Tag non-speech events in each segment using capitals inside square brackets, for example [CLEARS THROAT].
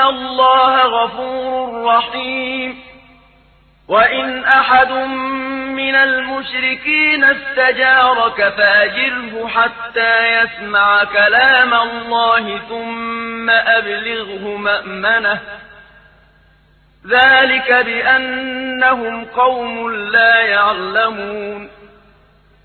الله غفور رحيم وإن أحد من المشركين استجارك فاجره حتى يسمع كلام الله ثم أبلغه مأمنه ذلك بأنهم قوم لا يعلمون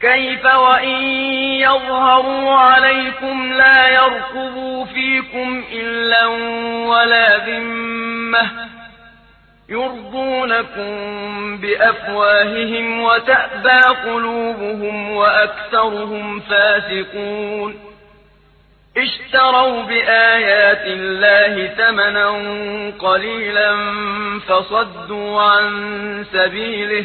كيف وإن يظهروا عليكم لا يركضوا فيكم إلا ولا ذمة يرضونكم بأفواههم وتأبى قلوبهم وأكثرهم فاسقون اشتروا بآيات الله ثمنا قليلا فصدوا عن سبيله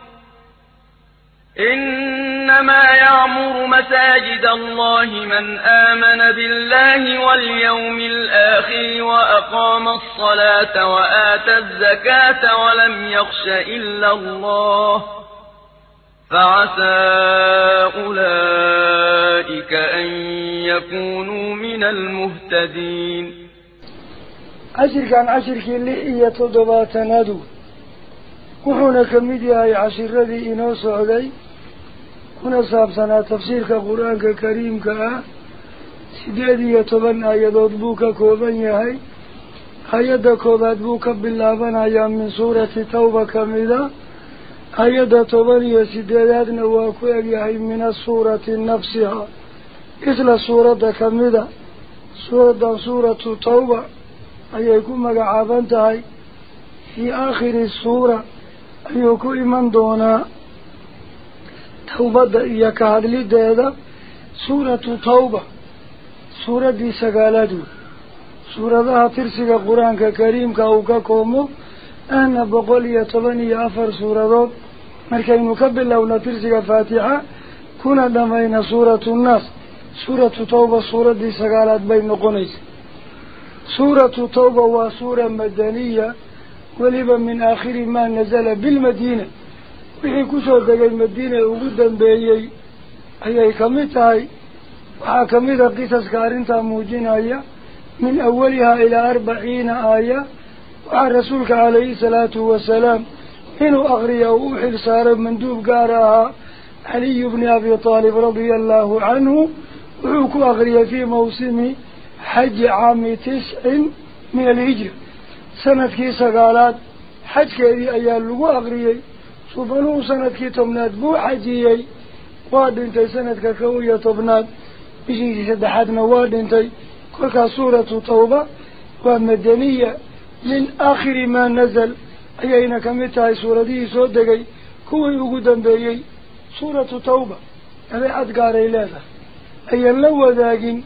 إنما يعمر مساجد الله من آمن بالله واليوم الآخر وأقام الصلاة وآتى الزكاة ولم يخش إلا الله فعسى أولئك أن يكونوا من المهتدين. عشر كان عشر كي لحية تضبات وحونا كميديا عشر ذي إنو سعودي ah sideed iyo toban aayadood buu ka kooban yahay hay-adda koowaad buu ka bilaabanayaa min suurati tawba kamida hay-adda toban iyo sideedaadna waa ku egyahay min asuurati nafsiha isla suuradda kamida suuraddan suuratu tawba ayay ku magacaaban tahay fii aakhiri suura ayuu ku iman doonaa tawbadda iyo ka hadlideeda suuratu tawba suuraddii sagaalaad wey suuradaha tirsiga qur-aanka kariimka uu ka koomo ahna boqol iyo toban iyo afar suuradood markaynu ka bilowna tirsiga faatixa kuna dhamayna suuratu nnaas suuratu tawba suuraddii sagaalaad bay noqonaysa suuratu tawba waa suura madaniya وليبا من آخر ما نزل بالمدينة. وحي كسوة دقى المدينة وقدن بأيي أيي كميتا هاي وحاكميتا قصص كارنتا موجين هاي من أولها إلى أربعين آية. وعالرسولك عليه الصلاة والسلام إنه أغري أوحي لسارة مندوب قارها. علي بن أبي طالب رضي الله عنه. وعوك أغري في موسم حج عام تسع من الهجر sanadkii sagaalaad xajkeedii ayaa lagu akriyey subanuhu sanadkii tobnaad buu xajiyey waa dhintay sanadka kow iyo tobnaad bishiisii saddexaadna waa dhintay kolkaas suuratu tawba waa madaniya min aakhiri maa nazal ayayna kamid tahay suuradihii soo degay kuwii ugu dambeeyey suuratu tawba dabeecad gaaray leedahay ayan la wadaagin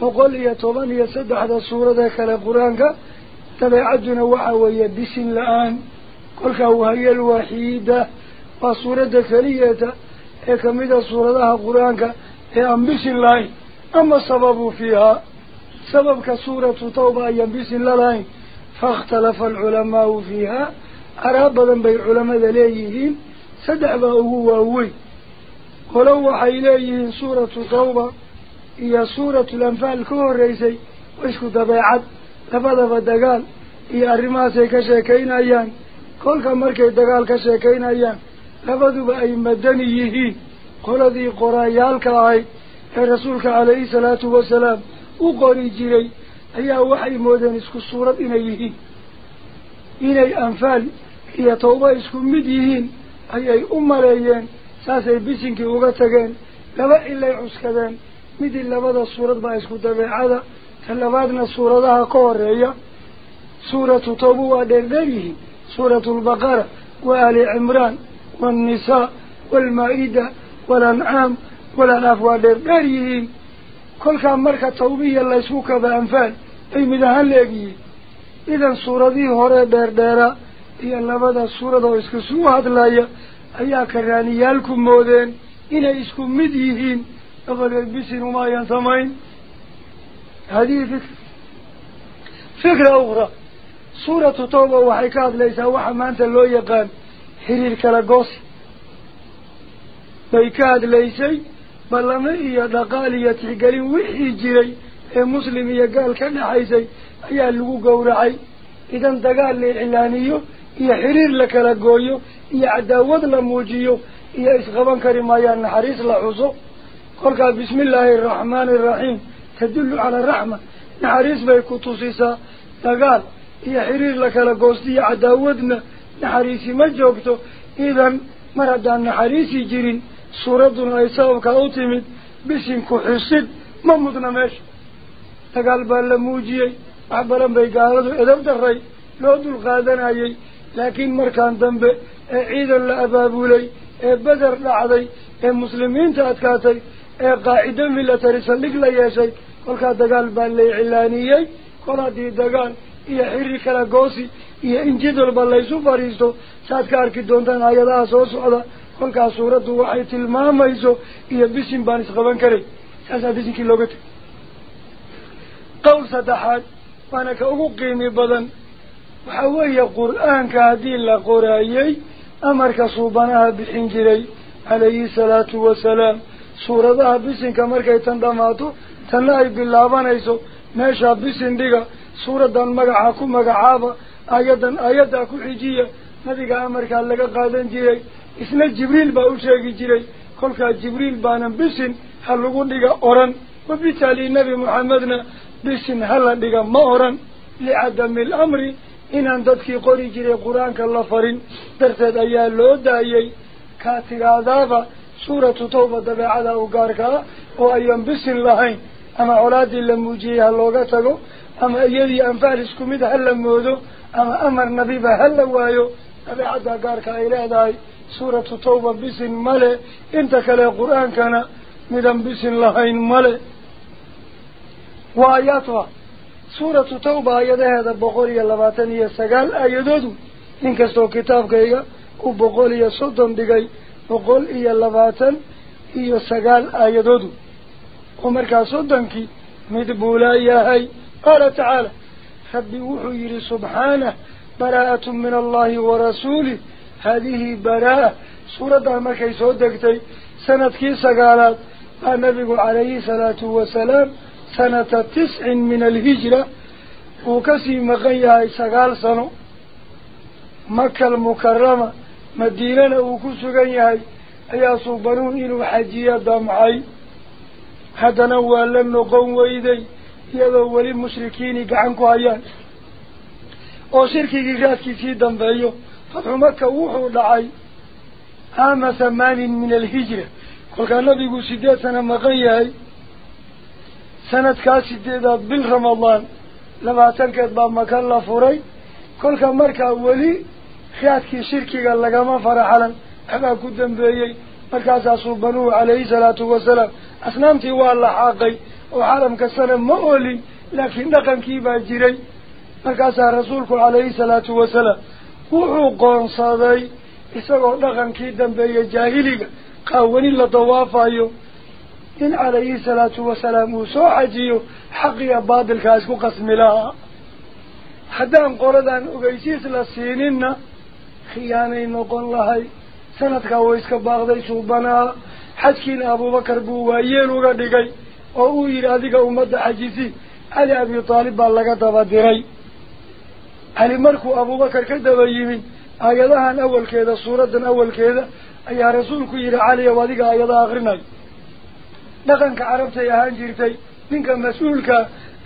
boqol iyo toban iyo saddexda suuradee kale qur-aanka تبعدنا وحاوية بس الآن قلك هو هي الوحيدة. وصورة فلية اكمل إيه صورة لها قرآن ينبس الله أما السبب فيها. سبب كصورة هي ينبس الله فاختلف العلماء فيها. أرابا بي علماء ليهين سدع بأهو وهوي. ولو وحي ليهين صورة توبة. هي صورة الأنفال كوريسي وإسكو تبعد labadaba dagaal iyo arrimahaasay ka sheekaynayaan kolka markay dagaal ka sheekaynayaan labaduba ay madani yihiin qoladii qoraayaalka ahayd ee rasuulka calayhi salaatu wasalaam u qori jiray ayaa waxay moodeen isku suurad inay yihiin inay anfaal iyo tawba isku mid yihiin ayay u maleeyeen saasay bisinkii uga tageen laba cilay cuskadeen midii labada suurad baa isku dabeecada فلبادنا سورة لها قوار سورة طبوة دردره سورة البقرة وآل عمران والنساء والمائدة والأنعام والأنافوة دردره كل كان مركة طوبية اللي سوكة بأنفال أي مدهان لأجيه إذا سورة دي هورة دردارة هي اللبادة سورة ويسك سوحة لها أي أكرانيالكم مودين إلا إسكم مديهين أغلق بسن وما ينثمين fikra fikra ukhra suuratu tawba waxay ka hadlaysaa waxa maanta loo yaqaan xiriir kala goosi bay ka hadlaysay ballamo iyo dhaqaal iyo tixgelin wixii jiray ee muslim iyo gaal ka dhexaysay ayaa lagu gowracay idan dagaal la iclaaniyo iyo xiriir la kala gooyo iyo cadaawad la muujiyo goosto iyo cadaawadna naxariisi ma joogto idan mar haddaan naxariisi jirin suuradduna ay sababkaa u timid bisinku xusid ma mudna meesha dagaal baa la muujiyey wax badan bay gaaladu edab daray loo dulqaadanayay laakiin markaan dambe ee ciidan la abaabulay ee beder dhacday ee muslimiinta adkaatay ee qaacido milatary saldhig la yeeshay dagaal iyo xiriir kala goosi iyo in jid walba laysu fadhiisto saad ka arki doontaan hay-adaha soo socda kolkaas suuraddu waxay tilmaamayso iyo bisin baan isqaban karay saasaa bisinkii looga tegay qowl saddexaad waana ka ugu qiimi badan waxaa weeye qur-aanka haddii la qoraayey amarka suubanaha bixin jiray calayhi salaatu wasalaam suuradaha bisinka markay tan dhammaato bisin dhiga suuraddan magaca ku magacaaba aayaddan aayaddaa ku xijiya nabiga amarkaa laga qaadan jiray isna jibriil baa u sheegi jiray kolkaa jibriil baanan bisin ha lagu dhiga oran wabitaali nebi moxamedna bisin hala dhiga ma oran licadami alamri inaan dadkii qori jiray qur-aanka la farin darteed ayaa loo daayey kaa tidhaahdaaba suuratu tawba dabeecada u gaarka ah oo ayan bisin lahayn ama iyadii anfaal isku mid ha la moodo ama amar nabiba ha la waayo dabeecadda gaarka ay leedahay suuratu tawba bisin male inta kale qur-aankana midan bisin lahayn male waa aayaatuha suuratu tawba aayadaheeda boqol iyo labaatan iyo sagaal aayadoodu inkastoo kitaabkayga uu boqol iyo soddon dhigay boqol iyo labaatan iyo sagaal aayadoodu ومركا صدنك مدبولا يا هاي قال تعالى فبيوح يري سبحانه براءة من الله ورسوله هذه براءة سورة مكي صدقتي سنة كيسة قالت النبي عليه الصلاة والسلام سنة تسع من الهجرة وكسي مغيها سقال سنو مكة المكرمة مدينة وكسي مغيها أياسو بنوهن وحجية دمعي هدنا وألن قوم ويدي يذو ولي مشركين قعنكو عيان أو شركي قيقات كيسيدن بأيو فتح مكة ووحو دعاي عام ثمان من الهجرة قل كان نبي قو سيدات سنة مغيهي سنة كاس سيدات بالرمضان لما تنكت باب مكان الله فوري كل كان مركة أولي خياتك شركي قال لك ما فرحلا أبا قدن بأيو salaatu wasalaam asnaamtii waa la xaaqay oo xaramka sana ma olin laakiin dhaqankii baa jiray markaasaa rasuulku calayhi salaatu wasalaam wuxuu qoonsaday isagoo dhaqankii dambeeya jaahiliga qaawani la dawaafayo in calayhi salaatu wasalaam uu soo xajiyo xaqiya baadilkaa isku qasmi lahaa haddaan qoladan ogeysiis la siininna khiyaanay noqon lahay sanadkaa way iska baaqday suubanaha xajkiina abuubakar buu waayeel uga dhigay oo uu yidhi adiga ummadda xajisi cali abi taalib baa laga daba diray cali markuu abuubakar ka daba yimid aayadahan awalkeeda suuraddan awalkeeda ayaa rasuulku yidhi cali ow adiga aayadaha akrinayo dhaqanka carabtay ahaan jirtay ninka mas-uulka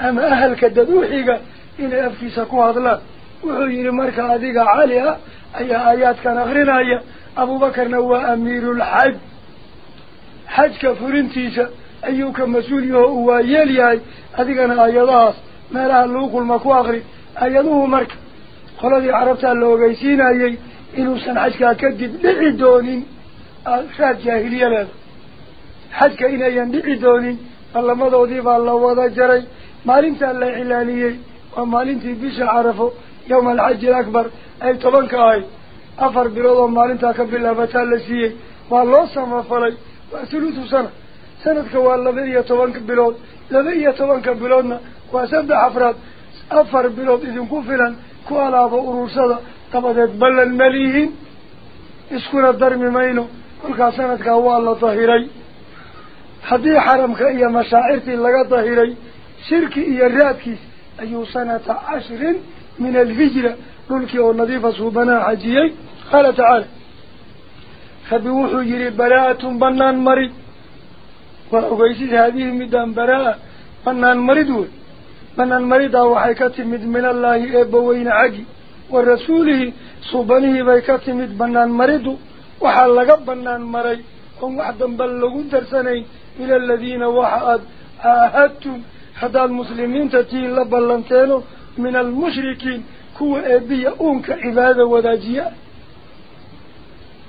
ama ahalka dad uxiga inay afkiisa ku hadlaan wuxuu yidhi marka adiga cali ah ayaa aayaadkan akrinaya أبو بكر نوى أمير الحج. حج كفرنتيجا أيوك مسؤولي هو يلي هاي. أذيقنا أيضاس. مالها اللوق المكواغري. أيضوه مرك. خلالي عرفتها اللوغة يسينا يي إنو سنحجك أكدد بعدونين أخذ جاهلية لها حجك إنا ينبعدونين الله مضو ديب الله وضا جري. مالين تالا إعلانيي وما تي بيش عرفه يوم الحج الأكبر. أي طبنك آي بيشا عرفوا يوم الحج الأكبر أي طبنك أي أفر بلوض ومالنتا كبلا بتالسيه والله سما فلي وثلث سنة سنة كوال لبيه طبنك بلوض لبيه طبنك بلوضنا وسبع أفراد أفر بلوض إذن كفلا كوالا dabadeed ballan malihiin iskuna darmi mayno kolkaa sanadkaa waa la dahiray haddii xaramka iyo mashaacirtii laga dahiray shirki iyo raadkiis ayuu sanata cashrin min alhijra قلكي والنظيف صوبنا عجيي قال تعالى خبوح يري براءة بنان مريد وعقيسي هذه مدان براءة بنان مريدون بنان مريدا وحيكة مد من الله إبوين عجي. ورسوله صوبنه بيكة مد بنان مريد وحلق بنان مري هم واحدا بلغوا درسني إلى الذين وحاد. آهدتم. حدا المسلمين تتين لبلانتينو من المشركين. كوه أبي أونك عبادة وداجية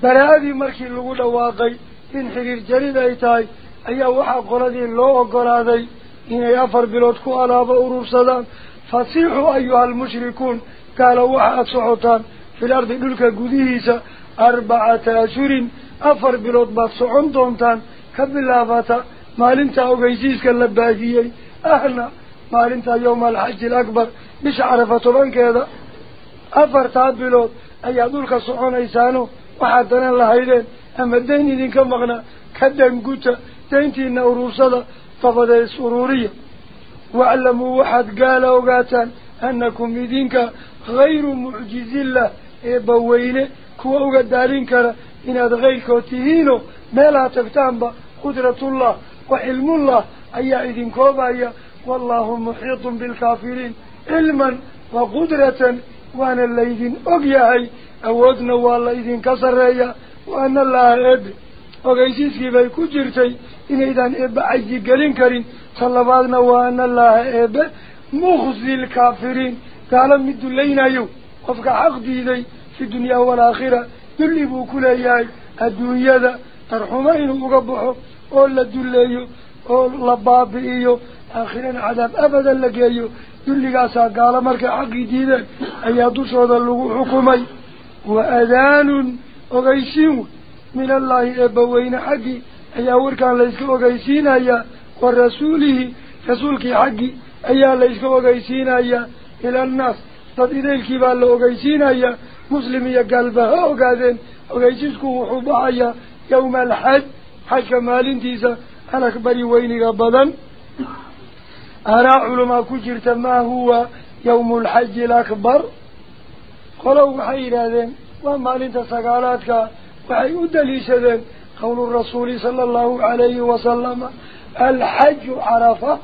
بل هذه مركي اللغولة واقعي إن حرير جريد أيتاي أي أوحى قرادين لو أقرادي إن يفر بلوتكو على بأوروب صدام فصيحوا أيها المشركون قال أوحى سعوتان في الأرض للك قديسة أربعة أشهر أفر بلوت بصعون دونتان كبلافاتا مال انتهوا قيسيسك اللباهيي أهلا maalintaa yowma alxaji alakbar bisha carafa tobankeeda afartaa bilood ayaa dhulka soconaysaano waxaad danan lahaydeen ama dayn idinka maqnaa ka danguta dayntiina urursada dabadeed is uruuriya waaclamuu waxaad gaala ogaataan annakum idinka hayru mucjizillah eebbaweyne kuwa uga daalin kara inaad kayrkood tihiino meelaha tagtaanba qudratullah wa cilmullah ayaa idinkoobaya والله محيط بالكافرين علما وقدرة وأن الليذين أبيعي أودنا والليذين كسرية وأن الله أب وقيسيسك في كجرتي إن إذن أب عجي قلن كرين صلباتنا وأن الله أب مخزي الكافرين تعالى مد اللينا يو. وفق عقدي دي في الدنيا والآخرة دلبوا كل أيهاي الدنيا ترحمين وقبحوا أولا دليو أولا بابئيو aakhirana cadaab abadan la geeyo dulligaasaa gaalo markay xaqii diideen ayaa dushooda lagu xukumay wa adaanun ogeysiin wey min allaahi eebbaweyne xaggii ayaa warkaan layska ogeysiinayaa wa rasuulihi rasuulkii xaggii ayaa layska ogeysiinayaa ila annaas dad idaylkii baa la ogeysiinayaa muslim iyo gaalba ha ogaadeen ogeysiisku wuxuu baxayaa yawma alxaj xajka maalintiisa alakbari أنا علماء كجرت ما هو يوم الحج الأكبر. قلوا حيرا ذن. وما لنت سقالاتك وحيو دليس ذن. قول الرسول صلى الله عليه وسلم الحج عرفة.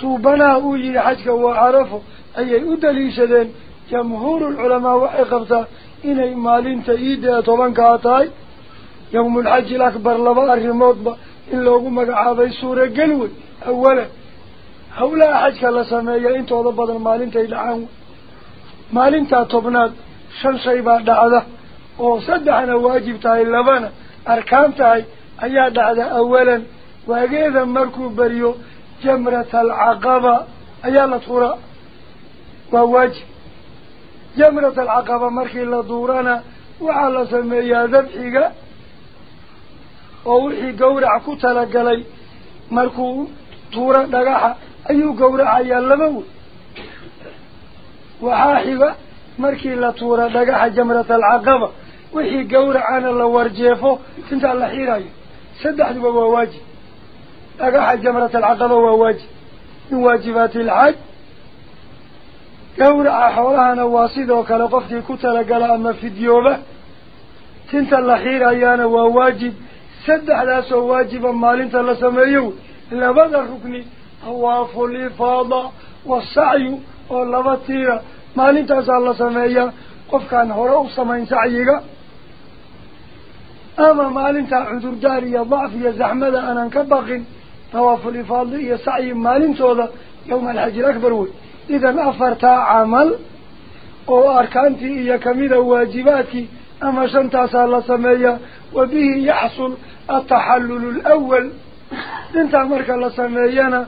سوبنا أولي الحجك وعرفه. أي يدليس ذن. جمهور العلماء وعقبت إني ما لنت إيدا طبعا كاتاي. يوم الحج الأكبر لبار الموت إن لوغمك عابي سورة قلوي أولا. Hawlaha xajka la sameeya intooda badan maalintay dhacaan wey maalintaa tobnaad shan shay baa dhacda oo saddexna waajib tahay labana arkaan tahay ayaa dhacda awalan waageeda markuu beriyo jamrata alcaqaba ayaa la tuuraa waa waajib jamrat alcaqaba markii la duurana waxaa la sameeyaa dabxiga oo wixii gawrac ku talagalay markuu tuuro dhagaxa أيو قورا عيا اللبو. وحاحبا مركي لا تورا دقاح جمرة العقبة. وحي قورا عانا لوارجيفو تنتع لحيراي سدح دبو واجي دقاح جمرة العقبة واجي من واجبات الحج. قورا حولها نواصيد وكالقفتي كتلا قلا أما في ديوبة. تنتع لحيراي أنا واجب سدح لاسو واجبا مال انتا لسميو لبدا ركني. طواف الإفاضة والسعي واللبطيرة ما لنتعز الله سمعي قف كان هرأو سمعين سعيك. أما ما عذر الدار يا ضعف يا زحمة أنا انكبغن طواف الإفاضة يا سعي ما لنتعز يوم الحج الأكبر إذا أفرت عمل أو أركانتي إيا كميدة واجباتي. أما شنتعز الله سمعي وبه يحصل التحلل الأول. إنت عمرك الله سمعينا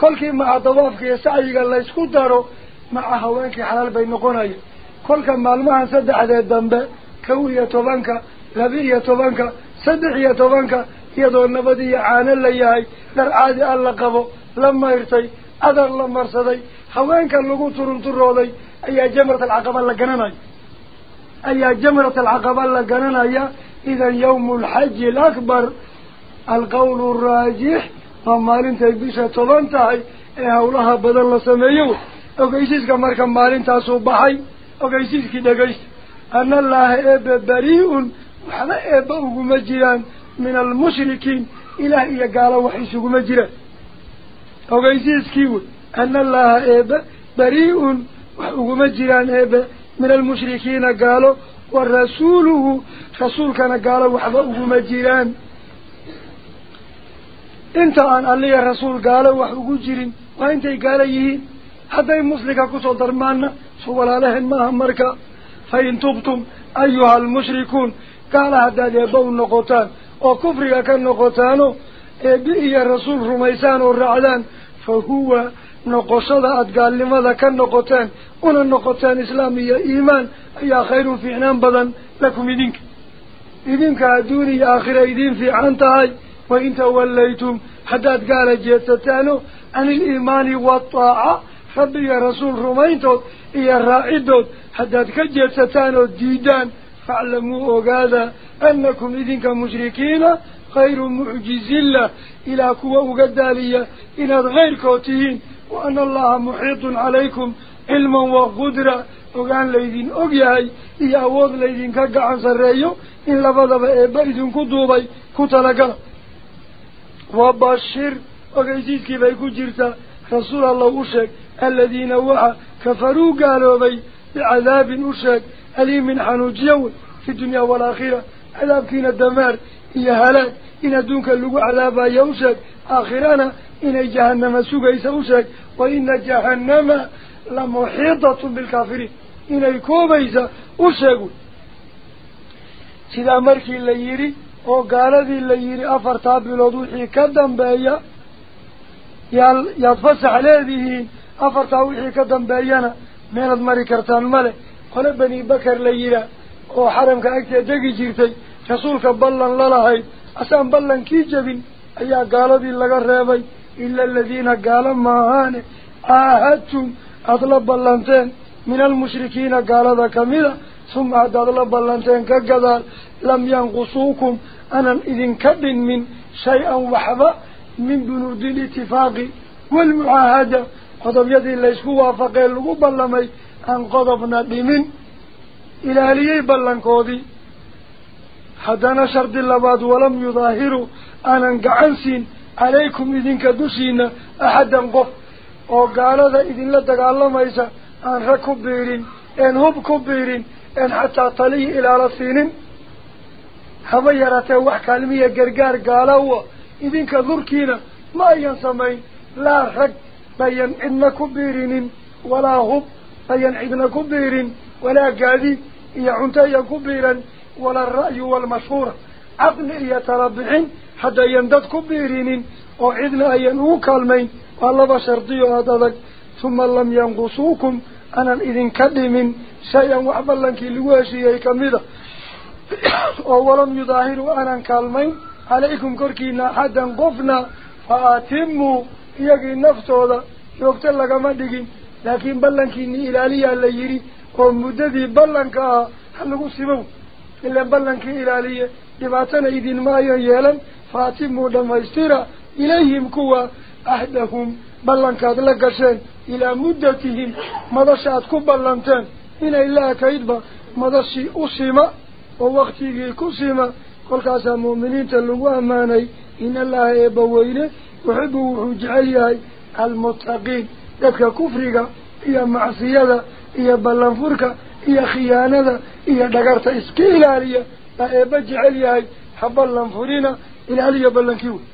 kolkii maca dawaafka iyo sacyiga laysku daro maca haweenkii xalaal bay noqonaya kolka maalmahan saddexdee dambe kow iyo tobanka laba iyo tobanka saddex iyo tobanka iyadoo nabad iyo caano la yahay dhar caadi ah la qabo la mayrtay adar la marsaday haweenka lagu turunturooday ayaa jamrat alcaqaba la gananaya ayaa jamrat alcaqaba la gananaya idan yawmu alxaji alakbar القول الراجح فمالين تبيش تلنتهي إيه اولها بدل سميو أو قيسيس كماركا مالين تاسو بحي أو قيسيس كده قيس أن الله ايبا بريء وحنا ايبا مجيران من المشركين. إله إيه قال وحيسو مجيران أو قيسيس كيو أن الله ايبا بريء وحيسو مجيران ايبا من المشركين قالوا والرسوله رسول كان قالوا وحبا مجيران انت عن اللي الرسول قال وحقو جيرين وانت قال يهي حتى المسلقة كتو درمانا سوال عليهم ماهم مركا فإن تبتم أيها المشركون قال هذا يبون نقطان وكفرك كان نقطان بإيا الرسول رميسان الرعلان فهو نقصد أدقال لماذا كان نقطان أنا النقطان إسلامي إيمان يا خير في عنام بدن لكم إذنك إذنك أدوني آخر إذن في عنتهي وإن توليتم حداد قال جيتتانو عن الإيمان والطاعة خبي رسول رميتو يا الرائدو حداد كجيتتانو ديدان فاعلموه قادا أنكم إذن كمشركين غير معجز الله. إلى كوة قدالية إلى غير كوتين وأن الله محيط عليكم علما وقدرة وقال ليدين أقياي إيا وض ليدين كقعن سريو إلا فضب إبايد كدوبي كتلقى. وبشر كيف بيكو جرتا رسول الله أشك الذين وحا كفروا قالوا بي بعذاب أشك أليم من حنوج يوم في الدنيا والآخرة عذاب كينا الدمار إيا هلاك إن دونك اللقو عذابا يوشك آخرانا إن جهنم سوق إيسا أشك وإنا جهنم لمحيطة بالكافرين إن الكوب إيسا أشك سيدا مركي اللي يريد oo gaaladii la yidhi afartaa bilood wixii ka dambeeya yaa yaad fasax leedihiin afartaa wixii ka dambeeyana meelaad mari kartaan male qole bani bakar la yidhaah oo xaramka agtee degi jirtay rasuulka ballan lalahayd asaan ballankii jebin ayaa gaaladii laga reebay ila aladiina gaalo maahaane caahadtum aada la ballanteen min almushrikiina gaalada kamida suma haddaad la ballanteen ka gadaal lam yanqusuukum أنا إذن كبن من شيء وحبا من بنود الاتفاق والمعاهدة. قضب يدي الله يشكوا فقال لغو بلمي أن قضبنا بمن إلى ليه بلنكوذي حتى نشرد اللباد ولم يظاهروا. أنا قعنسين. عليكم إذن كدوسين. أحدا قف. وقال هذا إذن لدك الله ميسا أنها كبيرين أنهم كبيرين أن حتى طليه إلى رسينين. هما يراتي وحكا المية قرقار قالوا إذن كذور كينا ما ينسمي لا حق بيان إذن كبيرين ولا هب بيان إذن كبيرين ولا قادي إيا كبيرا ولا الرأي والمشهور عقل إيا تربعين حتى يندد كبيرين وإذن أي نوك المين والله بشر ديو هذا ثم لم ينقصوكم أنا إذن كدمين شيئا وعبا لنكي لواشي يكمده oo walam yudaahiruu aanan kaalmayn calaykum korkiina axaddan qofna fa atimuu iyagii naftooda joogto lagama dhigin laakiin ballankiini ilaaliyaa la yidhi oo muddadii ballanka ah ha lagu sibow ilaan ballankii ilaaliye dhibaatana idinma ayan yeelan fa atimuu dhammaystira ilayhim kuwa ahdahum ballankaad la gasheen ilaa muddatihim madasha mu'miniinta lagu ammaanay in allaha eebbaweyne yuxibu wuxuu jecel yahay almuttaqiin dadka kufriga iyo macsiyada iyo ballanfurka iyo khiyaanada iyo dhagarta iska ilaaliya baa eebba jecel yahay ha ballanfurina ilaaliya ballankii wey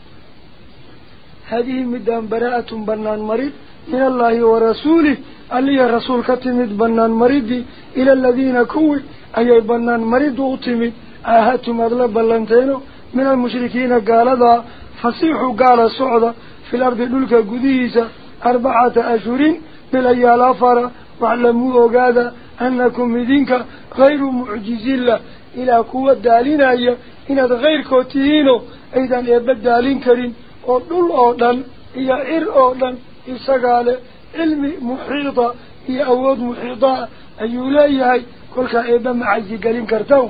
هذه مدان براءة بنان مريد من الله ورسوله علي الرسول كتمد بنان مريد إلى الذين كوي. أي بنان مريد أتمد آهاتم أغلب بلانتينو من المشركين قال ذا فصيحوا قال سعودة في الأرض دلك قديسة. أربعة أشهر بالأيال أفر واعلموا أقادا أنكم مدينك غير معجز الله إلى قوة دالين أي. إن غير كوتيينو. أيضا يبد دالين كرين ودل أولا هي إر أولا إساقال علم محيطة هي أود محيطة أيوليهي كل كأيبا معجي قرين كرتو.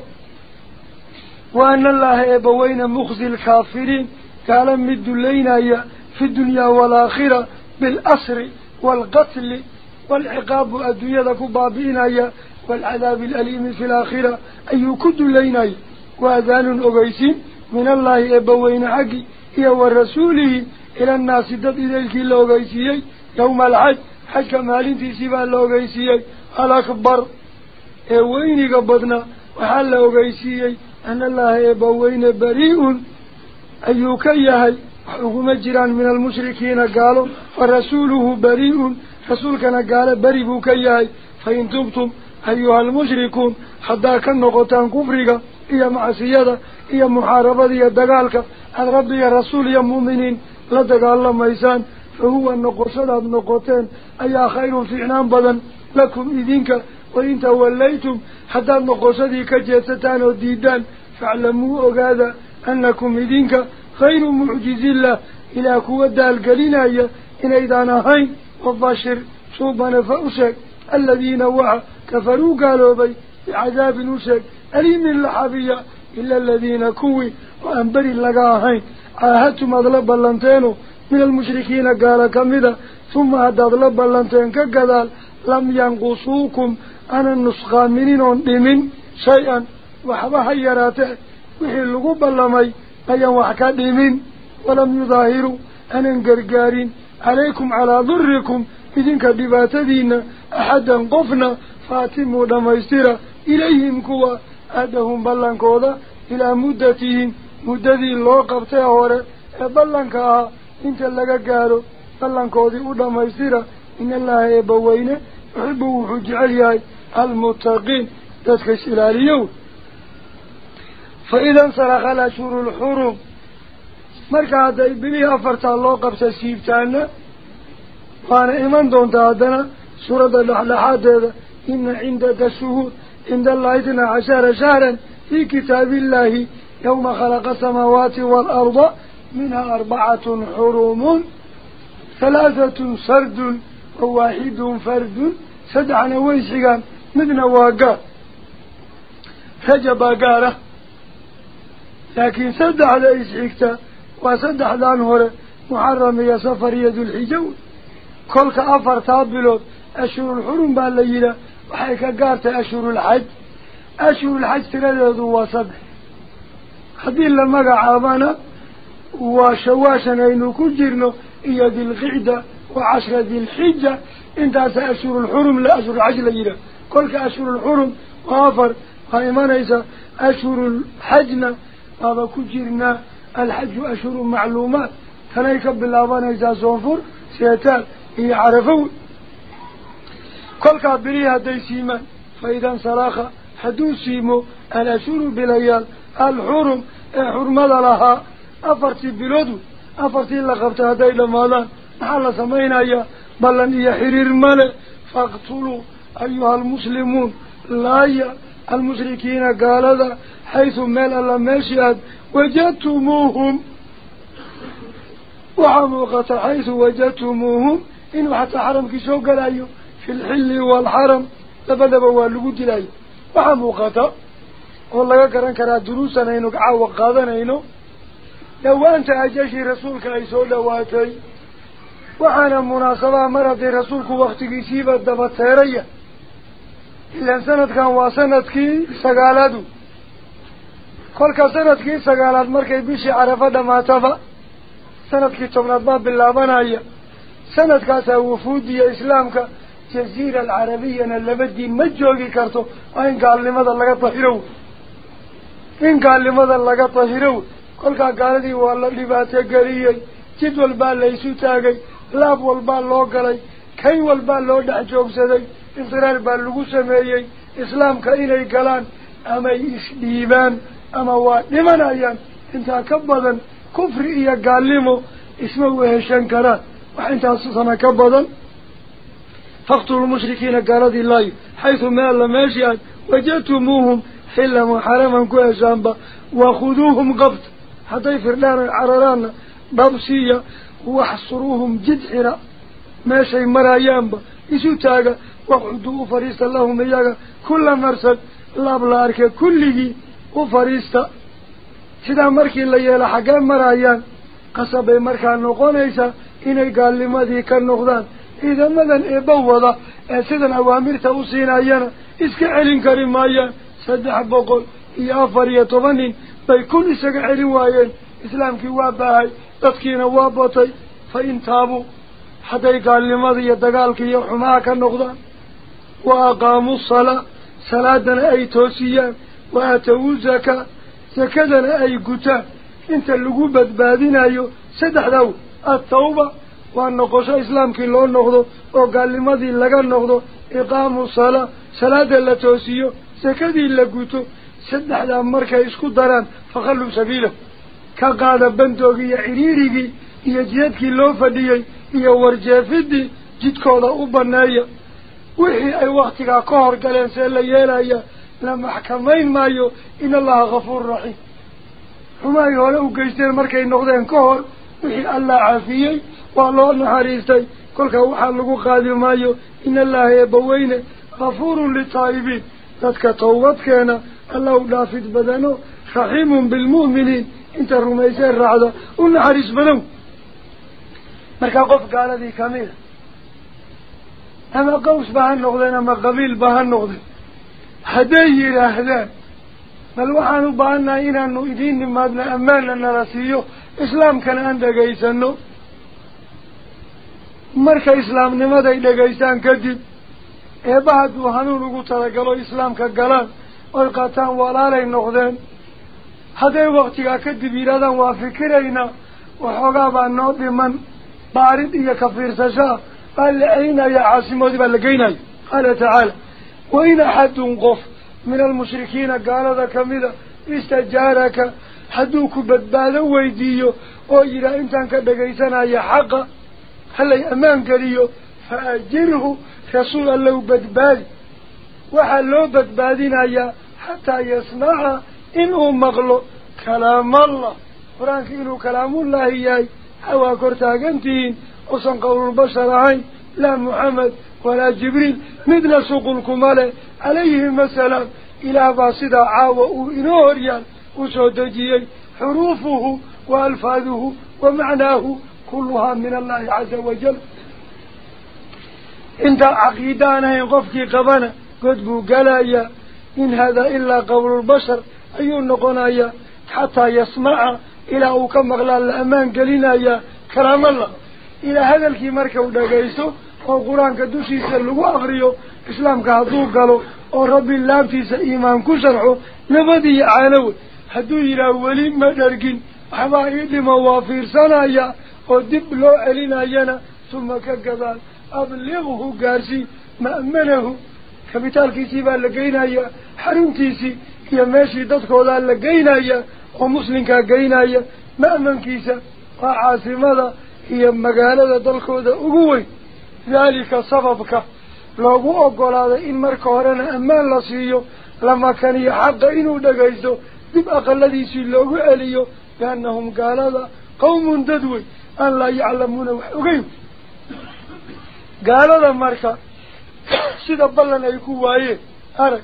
وأن الله إبوين مخزي الكافرين قال مد لينا في الدنيا والآخرة بالأسر والقتل والعقاب الدنيا ذاك بابينا والعذاب الأليم في الآخرة أي كد لينا وأذان أغيسين من الله إبوين حقي هي ورسوله إلى الناس دد إليك الأغيسيي يوم الحج حج كمالين تسيبا الأغيسيي الأكبر إيوين قبضنا وحال أغيسيي أن الله إبوين بريء. أيوك يهي حكم جيران من المشركين قالوا فرسوله بريء. رسولكنا قال بريء كيهي فإن تبتم أيها المشركون حتى كان نقطان كفرك. إيا معسيادة إيا محاربة إيا دقالك. عن ربي يا رسول يا مؤمنين. لدقال الله ميسان فهو النقصد النقطين أي خير في عنام بدن لكم إذنك وإن توليتم حتى النقصدي كجيستان وديدان. فاعلموا أغادا أنكم إذنك خير معجز الله. إلى قوة القلينا إن إذا نهين والبشر صوبنا فأسك الذين وعى كفروا عاهدتم أضلب اللنتين من المشركين قال كمذا ثم هذا أضلب اللنتين كقذال لم ينقصوكم. أنا النسخامنين من شيئا. وحبها يراته وحلقوا بلمي أيا وحكا ديمين. ولم يظاهروا. أن قرقارين عليكم على ضركم. إذن كدباتدين أحدا قفنا. فاتموا دميسترا إليهم كوا. مدتي الله قبتها هورا بلنكاها انت لغا قالوا بلنكودي ودميسترا إن الله يبوين يحبوا حجعليها المتقين تدكش إلى اليوم فإذا انصرخ الأشهر الحرم مركا هذا إبليه أفرت الله قبس سيبتانا وأنا إيمان دون تهدنا سورة اللحلحات إن عند الشهور عند الله إثنى عشر شهرا في كتاب الله يوم خلق السماوات والأرض منها أربعة حرم ثلاثة سرد وواحد فرد سدعنا ويسعان من واقع. فجب قارة. لكن سد على إسحكتا وسد على هورة محرم يا سفر يد الحجو. كل كأفر تابلوت أشهر الحرم بالليلة. وحيك قارت أشهر الحج. أشهر الحج تردد وصدح هذه لما عابانا وشواشنا إنه كجرنا إيا ذي الغعدة وعشرة ذي الحجة. إنت أشهر الحرم لا أشهر الحج ليلة كل كأشهر الحرم وافر. قائمان إيسا أشهر الحجنا هذا كجرنا الحج أشهر معلومات. تنيك باللابان إذا صنفر سيتال هي عرفون كل كابريها ديسيما فإذا صراخ حدو سيمو. الحرم حرم لها؟ أفرتي بلودو أفرتي لقبت هذا إلى مالا محل سمينا يا بلن يا حرير مال. فاقتلوا أيها المسلمون. لا المشركين قال هذا حيث مال الله ماشيات وجدتموهم. وعموقة حيث وجدتموهم. إنه حتى حرم كيسو قلايو في الحل والحرم. لبدا بوالقو دلايو وعموقة والله يقرن أقول لك كرنا كرا دروسنا إنك عاو قاضنا إنه لو أنت أجيش رسولك عيسو لواتي وحنا مناسبة مرض رسولك وقت يسيب الدب السيرية إلا سنة كان وسنة كي سقالادو كل سنة كي سقالاد مركي بيشي عرفة دم أتفا سنة كي تبنات باب اللابان أي سنة كاسا وفود يا إسلامك جزيرة العربية اللي بدي مجوغي كارتو وين قال لماذا لك طهيرو إن قال لماذا لا تطهروا كل قال دي والله لباتي قريي جد والبال ليسو تاقي لاب والبال لو قري. كي والبال لو دعجوك سدي. إسرائيل بلغو سميي. إسلام كإلي قلان. أما إسليبان أما واد لمن أيان. انتا كبضا كفر إيا قال لمو. إسمه وهشان كرا. وحنتا سسنا كبضا فاقتلوا المشركين قال دي الله. حيث ما ألا ماشيان وجاتموهم وجدتموهم حلا وحرما كوهشان وخذوهم قبط. حتى يفرلان العرران بابسية وحصروهم جدحرا ما شيء مرايان با إسو تاغا وقعدوا فريستا لهم إياغا. كل مرسل لابلا أركا كله وفريستا. سيدا مركي اللي يلا حقان مرايان قصبي مركا نقونيسا إني قال لماذا كان نقدان إذا مدن إبوضا سدح بقول إيا أفريا طبانين بيكون إسكا علين وايان إسلامكي واباهي تذكينا وابطي فإن تابوا. حتى قال لماذا يدقالك يوحماك النقضان وأقاموا الصلاة صلاة أي توسيا وأتوا زكاة زكاة أي قتان إنت اللقو بدبادين أيو سدح ذو التوبة. وأن نقص إسلام كي لون نقضو وقال لماذا لغا نقضو إقاموا الصلاة صلاة اللتوسيو زكاة اللقوتو سدح ذا مركا إسكو دران فخلوا سبيله كقاد بنتوغي iyo warjeefidii jidkooda u baneeya wixii ay waktigaa ka hor galeen see la yeelaya la maxkamayn maayo in allaha kafuur raxiim xumaay hore u geysteen markay noqdeen ka hor wixii allah cafiyey waa loo naxariistay kolkaa waxaa lagu qaadi maayo in allaha eebbaweyne kafuurun litaa'ibiin تدك توبتكنا اللو دافت بدنو خحيم بالمؤمنين انت الرميسين رعدا قلنا حريس بنو. مركا قف قال ذي كامير أما قوس بها النغذين أما قبيل بها النغذين حدي إلى اهدان مالوحانو بانا أنا أنو إدين نمادنا أمان لنا رسيو. إسلام كان عنده قيسانو مركا إسلام نمادا ادى قيسان كذب إبعد وحنو لقوطة لقلو إسلام كالقلان والقطان والالي النغذين هذا الوقت يأكد بلادا وفكرين وحقابا النوب من بارد إيا كفير سجا قال لأين يا عاصم وذبا لقينا قال تعالى وإن حد قف من المشركين قال ذاك ماذا استجارك حدوك بدبالا ويديو وإذا إنتان كبقيتنا يا حق هل أمان كريو فأجره rasuul allow badbaadi waxaa loo badbaadinayaa xataa yasmaca inuu maqlo kalaamallah qur-aanka inuu kalaamullaahi yahay هوا كرتاقنتين وصن قول البشر هاي لا محمد ولا جبريل. مثل سوق الكمال. عليه مثلا إلى باسدا عاوة إنوريا وسودجي حروفه وألفاظه ومعناه كلها من الله عز وجل. انت عقيدانا ينقفك قبنا قد قلايا. إن هذا إلا قول البشر أيون نقنايا. حتى يسمع إلى أوكم مغلال الأمان قلنا يا كلام الله. إلى هذا دقيسو أو قرآن كدوشي سلقو أغريو إسلام كهدو أو رب الله في إيمان كسرحو نبدي عانو هدو إلى ولي مدرقين حبائي موافير سنايا أو دب لو علينا ينا ثم كقبال. أبلغه قارسي مأمنه. كبتال كيسي باللقينا يا حرم كيسي يا ماشي دادكو لقينا يا ومسلم كاقينايا مأمن كيسا وعاصمة هي مقالة دلكودة أقوي. ذلك سببك. لو أقول هذا إن مركورنا أمان لسيو لما كان يحق إنو دقيسو دب الذي سيلوغو أليو. لأنهم قال هذا قوم ددوي. أن لا يعلمون وحقيم قال هذا مركا. سيدا بلنا يكون وايه. أرك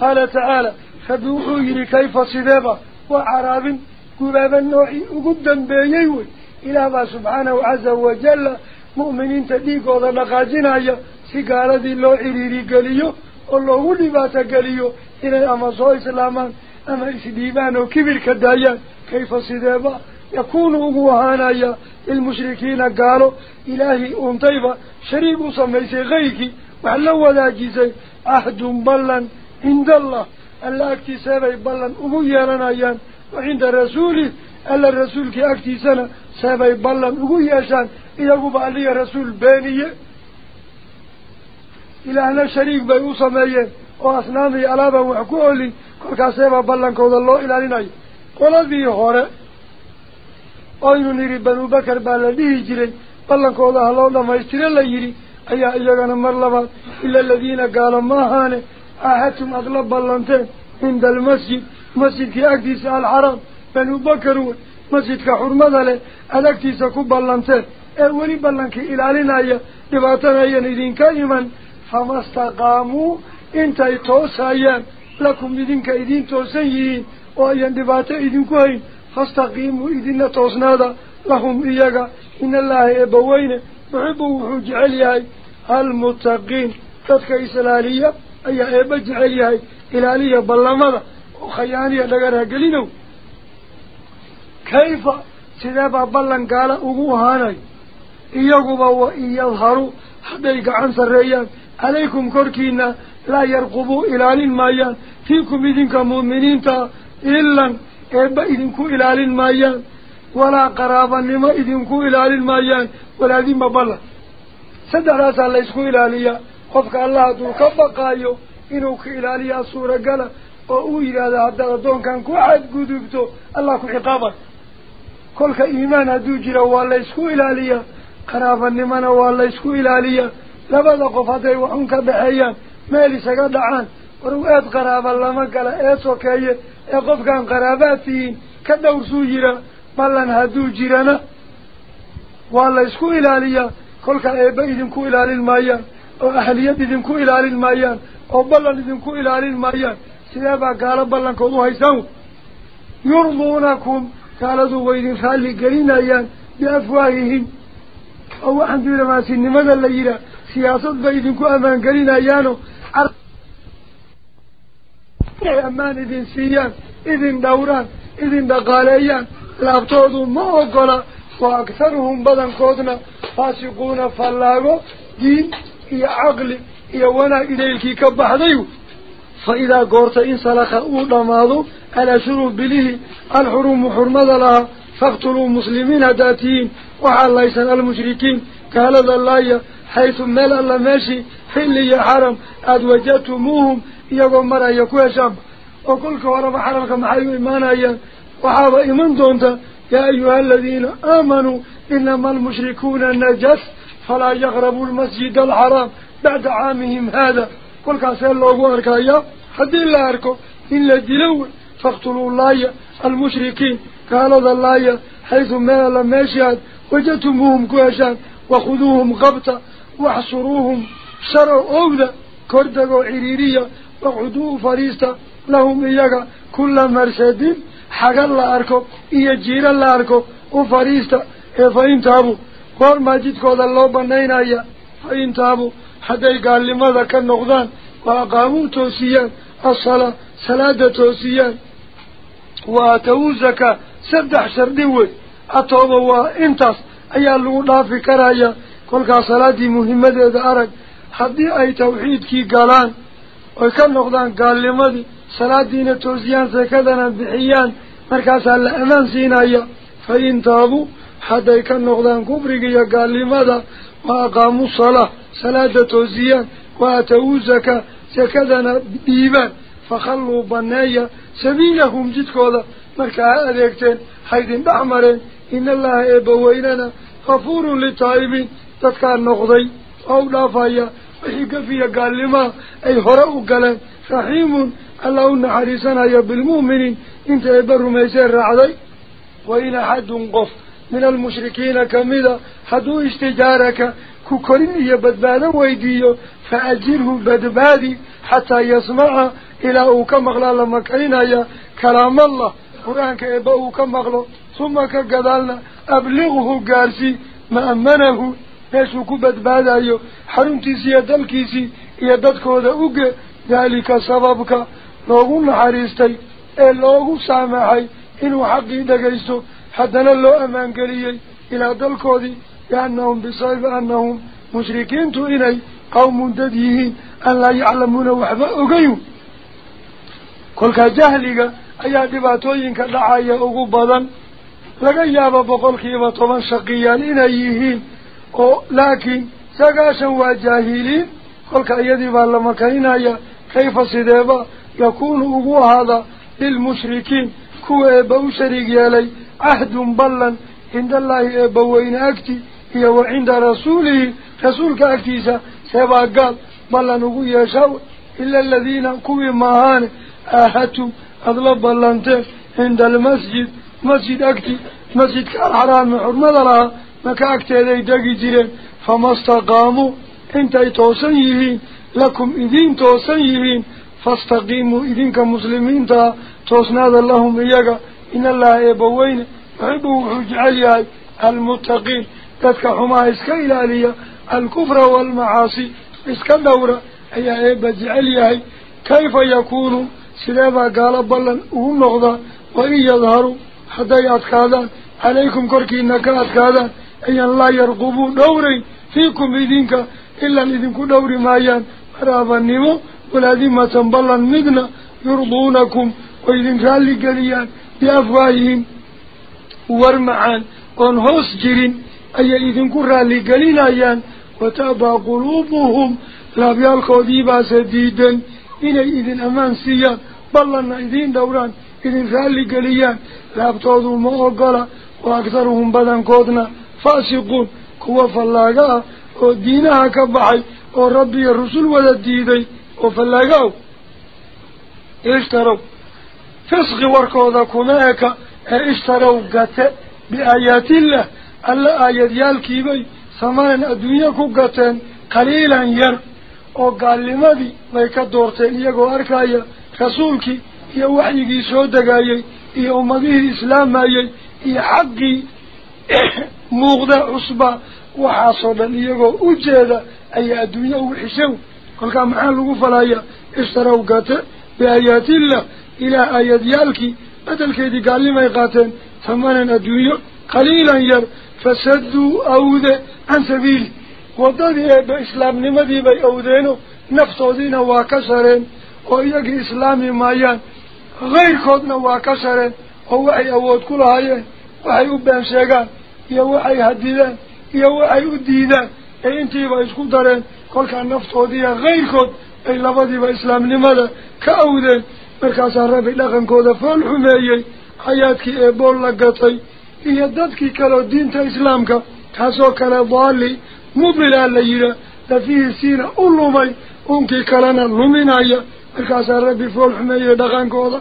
قال تعالى فدوحوا يري كيف سيدابا وعراب قبابا نوعي وقدا بييوي إلى الله سبحانه عز وجل مؤمنين تديك وضا نقاجنا سيقال ذي الله إريري قليو. والله ولي باتا قليو. إلى أما صوى إسلامان أما إسديبان وكبير كدايان كيف صدابا يكون أموهانا المشركين قالوا إلهي أنطيبا شريك سميسي غيكي وحلو ذا جيسي أحد بلا عند الله. ألا اكتسابي بلن أمو يرانيان وعند رسوله ألا الرسول كي اكتسانا سابي بلن أمو يشان إذا قبع لي رسول بانية إلى أن شريك بي أصميين وأصنامي ألابا وحكولي كل كاسيبا بلن كود الله إلى لناي. قول ذي هوري أين نري بنو بكر بلدي جري بلنك الله الله ما يستر الله يري أي أجانا مرلبا إلا الذين قالوا ما هاني أهتم أغلب بلنته عند المسجد مسجد في أكديس الحرام بنو بكر مسجد كحرمة له أكديس كوب بلنته أولي بلنك إلى علينا يا دباتنا يا نيدين كايما فما استقاموا انت توسايا لكم نيدين كايدين توسيين وأيان دباتا إذن كوين fastaqiimuu idina toosnaada lahum iyaga in allaha eebbaweyne yuxibu wuxuu jecel yahay almuttaqiin dadka islaaliya ayaa eebba jecel yahay ilaaliya ballamada oo khayaaniya dhagarhagelinow kayfa sideebaa ballan gaala ugu ahaanayo iyaguba wa in yadharuu hadday gacan sarreeyaan calaykum korkiina laa yarqubuu idinku ilaalin maayaan walaa qaraabanimo idinku ilaalin maayaan walaadinba ballan saddexdaasaa la ysku ilaaliyaa qofka allah hadduu ka baqaayo inuu ka ilaaliyaa suuragala oo uu yidhaahda haddaad addoonkan ku xadgudubto allah ku ciqaabay kolka iimaan hadduu jiro waa la ysku ilaaliyaa qaraabanimona waa la ysku ilaaliyaa labada qof hadday waxun ka dhexeeyaan meel isaga dhacaan رواد قرابة لما قال ايسو كاية اقف كان قراباتي كدو سوجيرا بلا هدو جيرانا والله اسكو الالية كل ايبا ادنكو الالي المايا أو احلية ادنكو الالي المايا أو بلا ادنكو الالي المايا سيابا قال بلا كوضو هيسان يرضونكم قال ذو ويدن خالي قلين ايان بأفواههم أو احن دير ماسين نمذا الليلة سياسات بايدنكو أمان قلين ايانو عرض dhaqaaleeyaan laabtoodu ma ogola wa akharuhum badankoodna faasiquuna fallaago diin iyo caqli iyo wanaag idaylkii ka baxday fa idaa goorta in salakha uu dhammaado alashuru bilihi alxurumu xurmada lahaa faqtuluu muslimiin haddaad tihiin waxaa laysan almushrikiin gaalada laaya xaysu meel alla meeshii xilli iyo xaram aada wajadtumuuhum يقول مرا يكوي شاب وكل كورب حرق محيو إيمانا وحاب إيمان دونتا يا أيها الذين آمنوا إنما المشركون النجس فلا يغربوا المسجد الحرام بعد عامهم هذا كل سيئل الله أركا يا حد الله أركا إن لدلو فاقتلوا الله المشركين قال ذا الله حيث ما لم يشهد وجدتموهم كوشان وخذوهم غبطة واحصروهم شرعوا أولا كردقوا عريرية وحدوه فريستا لهم إياك كل مرشدين حق الله أركو إيا جير الله أركو. وفريستا إيه فإن تابوا قول ما جيتك هذا الله بنينا إيا فإن تابوا حتى قال لماذا كان نغضان وأقاموا توسيا الصلاة صلاة توسيان. وأتوزك سبدح شردوه أتوبوا إنتاس. أيا الله في كرايا كل صلاة مهمة دارك حدي أي توحيد كي قالان. Oy ka noqdaan gaalnimadii salaadiina toosiyaan sakadana bixiyaan markaasaa la amaan siinaya fa in taabuu hadday ka noqdaan kufriga iyo gaalnimada wa aqaamuu salaa salaada toosiyaan wa aatawu zakaa sakadana dhiibaan fakhalluu baneeya sabiilahum jidkooda markaa ha adeegteen haydin dhex mareen in allaha eebbaweynana kafuurun litaa'ibiin dadkaa noqday oo u dhaafaya وحي كفية قال لما أي هراء قال رحيم الله حريصنا يا بالمؤمنين إنت يبر ما يسير عضي وإلى حد قف من المشركين كمذا حدو اشتجارك يا يبدبانا ويدي فأجره بدبادي حتى يسمع إلى أوكم أغلى لما يا كلام الله. قرآن كيبا أوكم أغلى ثم كقدالنا أبلغه قارسي ما أمنه meeshuu ku badbaadayo xaruntiisii iyo dalkiisii iyo dadkooda uge daalika sababka loogu naxariistay ee loogu saamaxay inuu xaqii dhagaysto haddana loo ammaangeliyey ilaa dalkoodii liannahum bisababi annahum mushrikiintu inay qawmun dad yihiin an laa yaclamuuna waxba ogayn kolkaa jahliga ayaa dhibaatooyinka dhacaya ugu badan laga yaabo boqolkiiba toban shaqiyaal inay yihiin أو لكن سقاشا وجاهلين قلك أيدي بالمكاين يا كيف سيدابا يكون هو هذا للمشركين كو أبو علي يالي أحد بلا عند الله بوين أكتي هي وعند رسوله رسولك أكتيسا سيبا قال بلا نقول يا شو إلا الذين كو مهان أهتم أضلب بلا عند المسجد مسجد أكتي مسجد الحرام حرم ذلك مسجد أكتي مسجد كالحرام حرمة لها مكا أكتي ذي دقي جيرين فما استقاموا انتي توسن لكم إذين توسن فاستقيموا إذين كمسلمين تا توسناد اللهم إياك. إن الله إبوين عبوا حجعلي المتقين. تدك حما إسكا إلالية الكفر والمعاصي إسكا دورة أي إبا جعلي كيف يكون؟ سلابا قال بلن وهم نغضا وإن يظهروا حتى يأتكادا أي لا يرقبوا دوري فيكم إذنك إلا إذنك دوري مايان مرابا النمو ولازمة بلن مدنا يرضونكم. وإذن رالي قليان بأفواههم. ورمعان ونهوس جرين. أي إذن كرالي قليل أيان وتابع قلوبهم. لا بيالكو ديبا سديدا. إن إذن أمان سيان. بلنا إذن دوران. إذن فاسقون. كوا فلاقا ودينها كبحي وربي الرسول ولا ديدي وفلاقاو اشتروا فسق وركوذا كناك اشتروا قتل بآيات الله. ألا آيات يالكيبي سمان الدنيا كقتل قليلا ير. وقال لماذا؟ ويكا دورتين. يقو أركايا. رسولك. يا وحيكي سودقايا يا أمده الإسلام يا حقي. [COUGHS] موغدا عصبة وحاصلا يقو أجيدا أي الدنيا وحسو قال كان معان لغو فلايا اشتروا قتل بآيات الله إلى آيات يالكي بدل كيدي قال لي ما يقاتن ثمانا الدنيا قليلا ير فسدوا أوذى عن سبيل وضعي بإسلام نمدي بي أوذينو نفتو دينا واكسرين وإياك إسلامي مايان غير كودنا واكسرين ووحي أود كل هايين وحي أبان شيغان يا وحي هديدان يا وحي أديدان أي انتي با دارين كل كان نفتو دينا غير كود كأوذين markaasaa rabbi dhaqankooda fool xumeeyey xayaadkii eebool la gatay iyo dadkii kaleo diinta islaamka kaasoo kale daali mudilaa la yidhaah lafihiisiina u lumay unkii kalena luminaya markaasaa rabbi fool xumeeyey dhaqankooda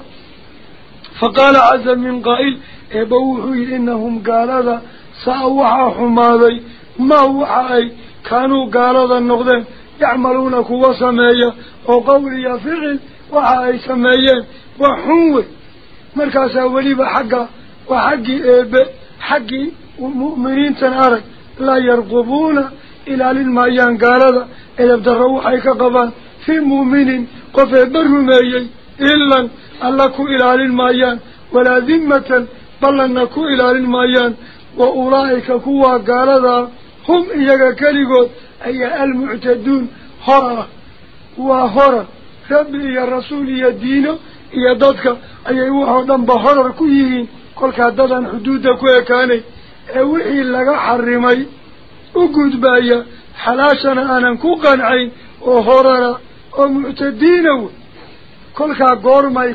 fa qaala caza min qaa'il eeba wuxuu yidhi inahum gaalada سأوحى حماذي ما هو وحاي كانوا قالوا النقدين يعملون كوا سمايا وقولي يا فعل وحاي سمايا وحوه مركز أولي بحق وحقي إيبا حقي المؤمنين تنارك لا يرغبون إلى للمعيان قالوا إلا بدروا حيك قبا في مؤمنين قف برهم مايا إلا ألكوا إلى للمعيان ولا ذمة بل أنكوا إلى للمعيان wa ulaa'ika kuwaa gaaladaa hum iyaga keligood ayaa almuctaduun hora waa hora rabbi iyo rasuul iyo diino iyo dadka ayay waxoo dhanba horar ku yihiin kolkaa dadan xuduudda ku ekaanay ee wixii laga xarimay u gudbaya xalaashana aanan ku qancayn oo horara oo muctadiina wey kolkaa goormay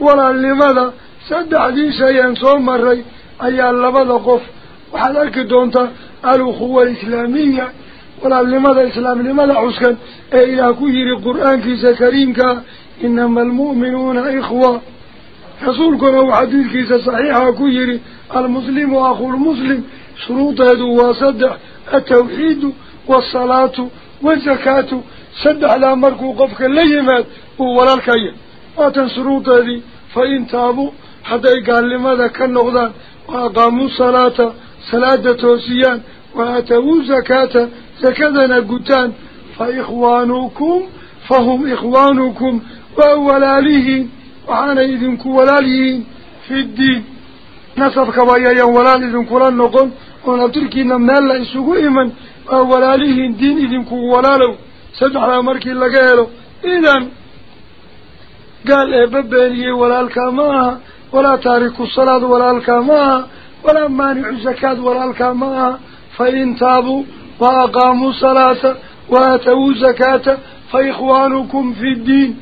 ولا لماذا سد عدي شيئا مري أي الله قف وحلاك دونتا الأخوة الإسلامية ولا لماذا إسلام لماذا عسكا أي إلى كهير القرآن في سكرينك إنما المؤمنون إخوة رسولكم هو حديث كيسة صحيحة كهير المسلم وأخو المسلم شروط هذا هو التوحيد والصلاة والزكاة سد على لأمرك وقفك الليمات هو ولا الكيان fa in taabuu hadday gaalnimada ka noqdaan wa aqaamuu salaata salaada toosiyaan wa aatawuu zakaata سكدنا قتان فإخوانكم فهم إخوانكم وأولاليهم وحانا إذن كولاليهم في الدين نصف كبايا ولال إذن كولان نقوم ونبتركينا مالا إسوكو إمن وأولاليهم دين إذن كولالو سدح مركي لقالو إذن قال إيه أببني ولا الكماء ولا تارك الصلاة ولا الكماء ولا مانع الزكاة ولا الكماء فإن تابوا وأقاموا الصلاة وأتوا الزكاة فإخوانكم في الدين.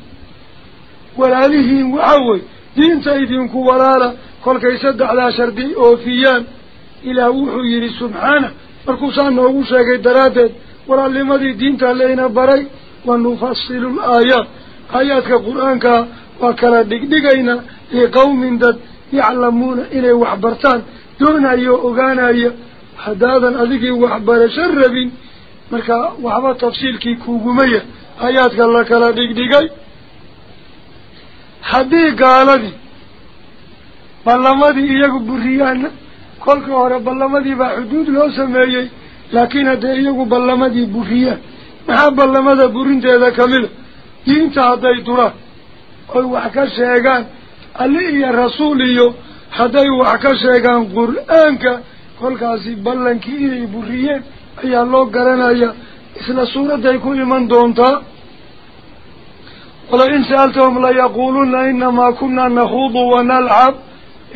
ولا لهم وعوي دين سيدينك ولا لا كل كيسد على شردي أوفيان. إلى وحير سبحانه. فالكسان نوشاك الدرادة ولا لماذا دين تالينا بري؟ ونفصل الآيات. Aayaadka qur'aankaa waa kala dhigdhigaynaa liqawmin dad yaclamuuna inay waxbartaan doonayo ogaanaya haddaadan adigii waxbarasho rabin marka waxba tafsiilkii kuugumaya aayaadka la kala dhigdhigay. Haddii gaaladii ballamadii iyagu buriyaana kolka hore ballamadii baa xuduud loo sameeyey laakiin hadday iyagu ballamadii buriyaan maxaa ballamada burinteeda kamida دين تهدي دره أي وحكا شيئا أليه رسوليه حدي وحكا شيئا قرآنك كل كاسي بلنك إيه بريه أي الله قرن أي إسلا سورة ديكو إمن دونتا ولئن سألتهم لا يقولون لإنما كنا نخوض ونلعب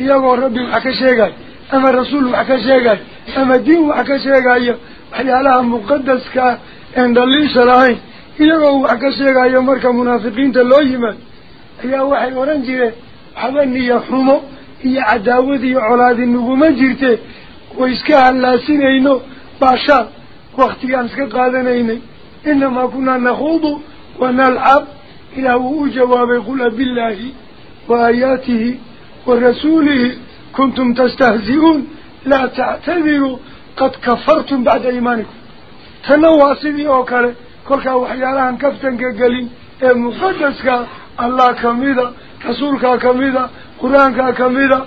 يقول ربي وحكا شيئا أما رسول وحكا شيئا أما دين وحكا شيئا حيالها مقدس كا عند الليش رأيه إذا وحكا سيغا يومركا منافقين تلوهما أي واحد ورنجره حبني يحومه هي عداوذي وعلاد النبو ما وإسكاها اللاسين اينو باشار واختي قادنا ايني إنما كنا نخوض ونلعب إلى هو جواب يقول بالله وآياته ورسوله كنتم تستهزئون لا تعتذروا قد كفرتم بعد إيمانكم تنواصل يوكره كلها وحيالها كفتن كالين المقدس الله كميدا كسولك كميدا قرانك كميدا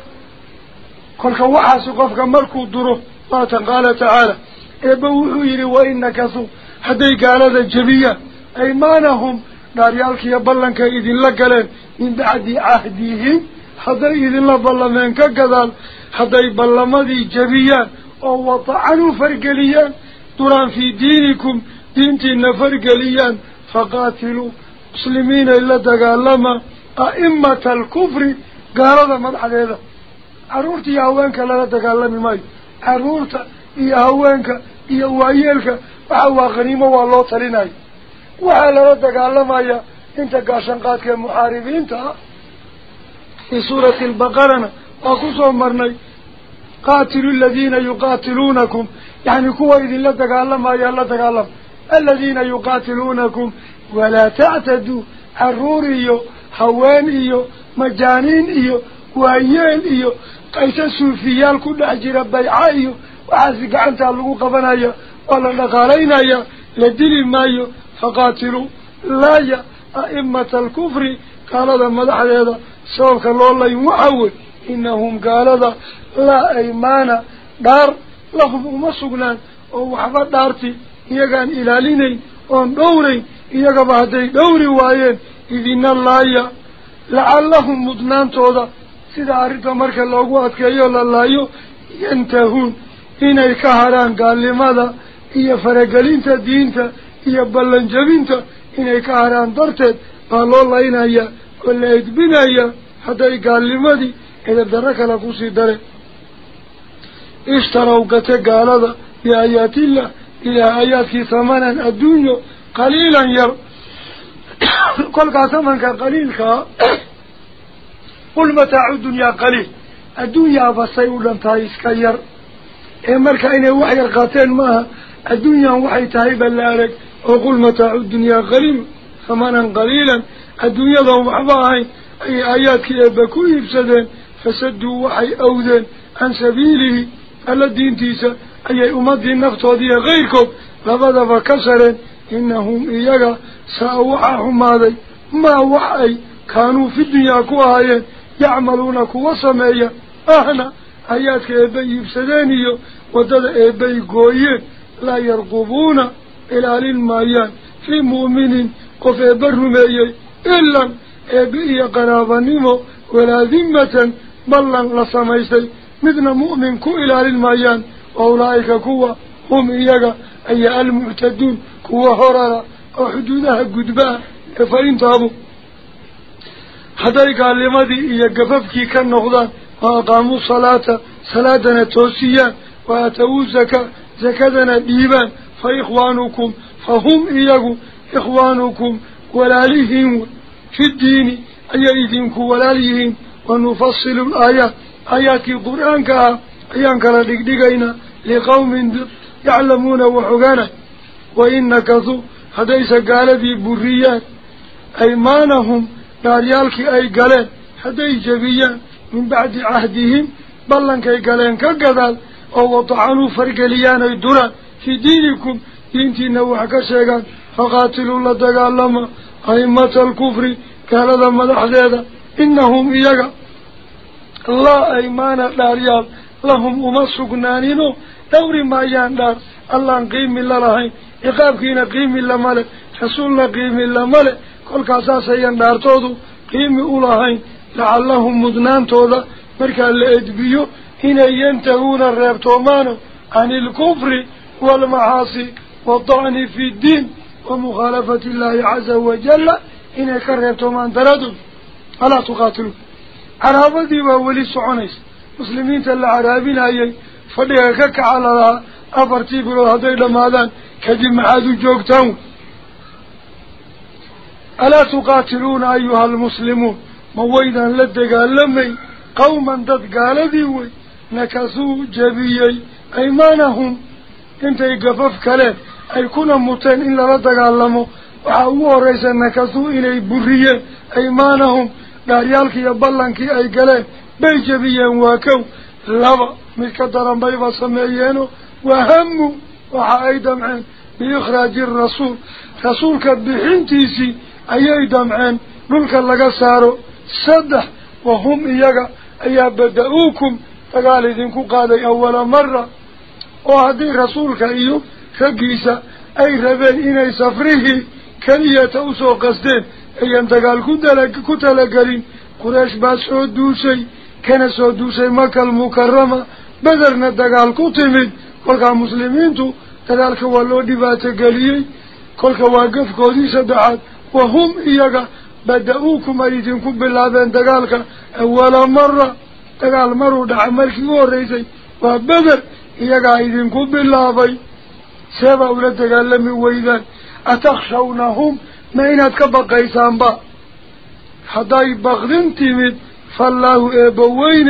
كلها وحاس وقفك ملك وضره فاتا قال تعالى ابوهيري وإن كثو حديك على ذا الجبية أيمانهم ناريالك يبلنك إذن لقلين من بعد عهدهم حدي إذن لبلنك قدال حدي بلن مذي جبية أو وطعنوا فرقليا تران في دينكم دينتي نفر قليان فقاتلوا مسلمين إلا دقالما أئمة الكفر قارضا مدحك هذا عرورت يا أهوانك لا دقالما ماي عرورت يا أهوانك يا أهوانك فهو غنيمة والله تليناي وعلى لا دقالما يا انت قاشن قاتك المحاربين انت في سورة البقرة وقصوا مرني قاتلوا الذين يقاتلونكم يعني كوا إذن لا دقالما يا لا دقالما الذين يقاتلونكم ولا تعتدوا. حروريو هوانيو مجانينيو وأيين إيو قيس السوفيال كل أجر بيعايو وعاسق عنتا اللقو قبنايا ولا نقالينايا لدل مايو فقاتلوا. لا يا أئمة الكفر. قال هذا مدح هذا. سوف الله يمعول إنهم قال هذا. لا أيمان. دار. sugnaan oo waxba dhaarti iyagaan ilaalinayn oon dhowrayn iyagaba hadday dhowri waayeen idina laaya lacallahum mudnaantooda sida arrinta marka loogu adkeeyo la laayo yantahuun inay ka harhaan gaalnimada iyo faragelinta diinta iyo ballanjabinta inay ka harhaan darteed baa loo laynayaa oo la edbinayaa hadday gaalnimadii edab darro kale kusii dareen اشتروا قتقالة بآيات الله إلى آياتك ثمنا الدنيا قليلا ير. [COUGHS] قل ثمنك قليل [COUGHS] قل متاع الدنيا قليل. الدنيا بسيولا تايس كير إمرك إنه وحي القاتين معها الدنيا وحي تهيبا لارك وقل متاع الدنيا قليل. ثمنا قليلا. الدنيا ذو محباهين أي آياتك يبكوا يفسدين. فسدوا وحي أوذين. عن سبيله. alla diintiisa أي أمد النفطه دي غيركم لبدا فكسر إنهم إيجا سأوحاهم هذا ما وعي كانوا في الدنيا كواهي يعملون كواسمية أهنا حياتك إبي يبسديني ودد إبي قوي لا يرقبون إلى للميان في مؤمنين قف إبرمي إلا إبي قرابا نمو ولا ذمة بلن لصميسي مثل مؤمن كو إلى للميان وأولئك كوا هم إياك أي المعتدون كوا هرارا أو حدودها قدباء فإن تابوا حتى لماذا يقففك كالنغضاء وأقاموا صلاة صلاةنا توسيا وأتوا الزكاة زكاةنا بيبا فإخوانكم فهم إياك إخوانكم ولاليهم في الدين أي إذنك ولاليهم. ونفصل الآيات آيات القرآن كهذا أيان كلا دقدقين لقوم يعلمون وحقانا. وإن نكثوا هديس قال ذي بريان أيمانهم ناريالك أي قالين هدي جبيان من بعد عهدهم. بلن كي قالين كقذال. أو وطعنوا فرقليان الدران في دينكم دينتي نوح كشيغان. فقاتلوا الله دقالما أئمة الكفر قال ذا مدح ذا إنهم لهم أمسقنانينو دور ما ياندار. الله قيم الله لهين إقابكينا قيم الله ملك. رسولنا قيم الله ملك. كل كاساسا ياندار تودو قيم أولهين لعلهم مدنان تودا مركا لأدبيو هنا ينتهون الرابطومانو عن الكفر والمعاصي والطعن في الدين ومخالفة الله عز وجل. هنا كرابطومان دردو ألا تقاتلوا. عرابدي مسلمين تلا عرابين هاي. فديها كك على لها أفرتي بلو هذي لماذا كدي معادو جوكتاون ألا تقاتلون أيها المسلمون؟ مويدا لدقا لمي. قوما دد قال ديوي نكسوا جبيي. أيمانهم. انت يقفف كلام أي كنا متين إلا لدقا لمو. وحاوه ريسا نكسوا إلي برية. أيمانهم. iyo ballankii ay galeen بيجبيان واكو لبا ملكدران بيبا سميينو وهم وحا ايدمعين بيخراج الرسول رسولك بحنتيسي اي ايدمعين ملكا لغا سارو صدح وهم ايقا ايا بدأوكم فقال اذنكو قادي اول مرة وهذه رسولك ايو فقيسة اي ربين اني سفريه كلية اوسو قصدين اي ايان تقال كنت لك كنت لك قريش باسعود دوسي كان سو دوسي مكة المكرمة. بدرنا دقال كتمد كلها مسلمين تو كذلك والو دبات قليي كلها واقف قودي سدعات. وهم إياقا. بدأوكم أيدينكم بالله بين دقالك أول مرة. دقال مرو دعا ملكي وريسي وبدر إياقا أيدينكم بالله بي سيبا أولا دقال لمي ويدان أتخشونهم فالله إبوين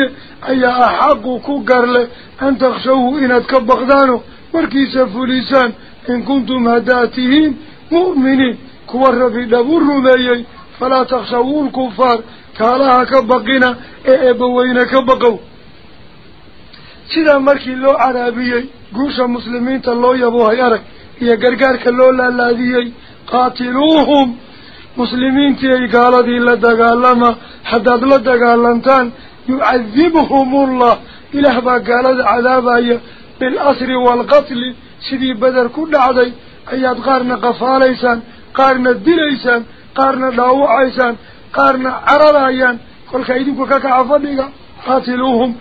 أي أحق كقرل أن تخشوه إناد كبقدانه. مركيس فليسان إن كنتم هداتهين مؤمنين. كور في دبور رميي فلا تخشوه الكفار. كالها كبقنا إبوين كبقوا sida markii loo caraabiyey guusha muslimiinta loo yaboohay arag iyo gargaarka loo laalaadiyey مسلمين تي قال دي لدقالما حداد لدقالنتان يعذبهم الله. إله با قال عذابا بالأسر والقتل سيدي بدر كل عدي أياد قارنا قفاليسان قارنا دليسان قارنا داوعيسان قارنا عررايان كل كايدين كاكا عفدقا قاتلوهم.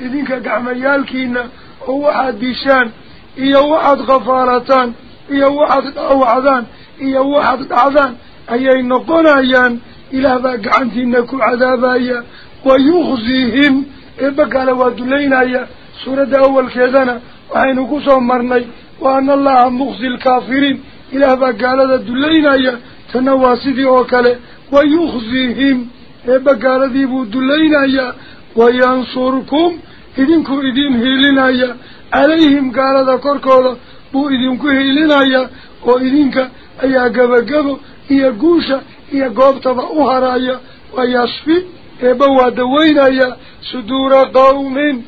إذنك قعميالكينا وواحد ديشان إيا واحد غفارتان إيا واحد أوعدان إيا واحد أعذان أي نقونا أيان إلا بقعنتينكو عذابايا ويخزيهم إبقى لوادلين أيا سورة أول كذانا وحين قصوا مرني وأن الله مخزي الكافرين إلا بقى لدلين أيا تنواسدي وينصركم. إذنكو إذن هيلنايا. عليهم قال ذا كوركولا بو إذنكو هيلنايا. وإذنك أيا قبقبو إيا قوشا إيا قوبتبا أهرايا ويصفي إبوا دوينايا صدور قوم.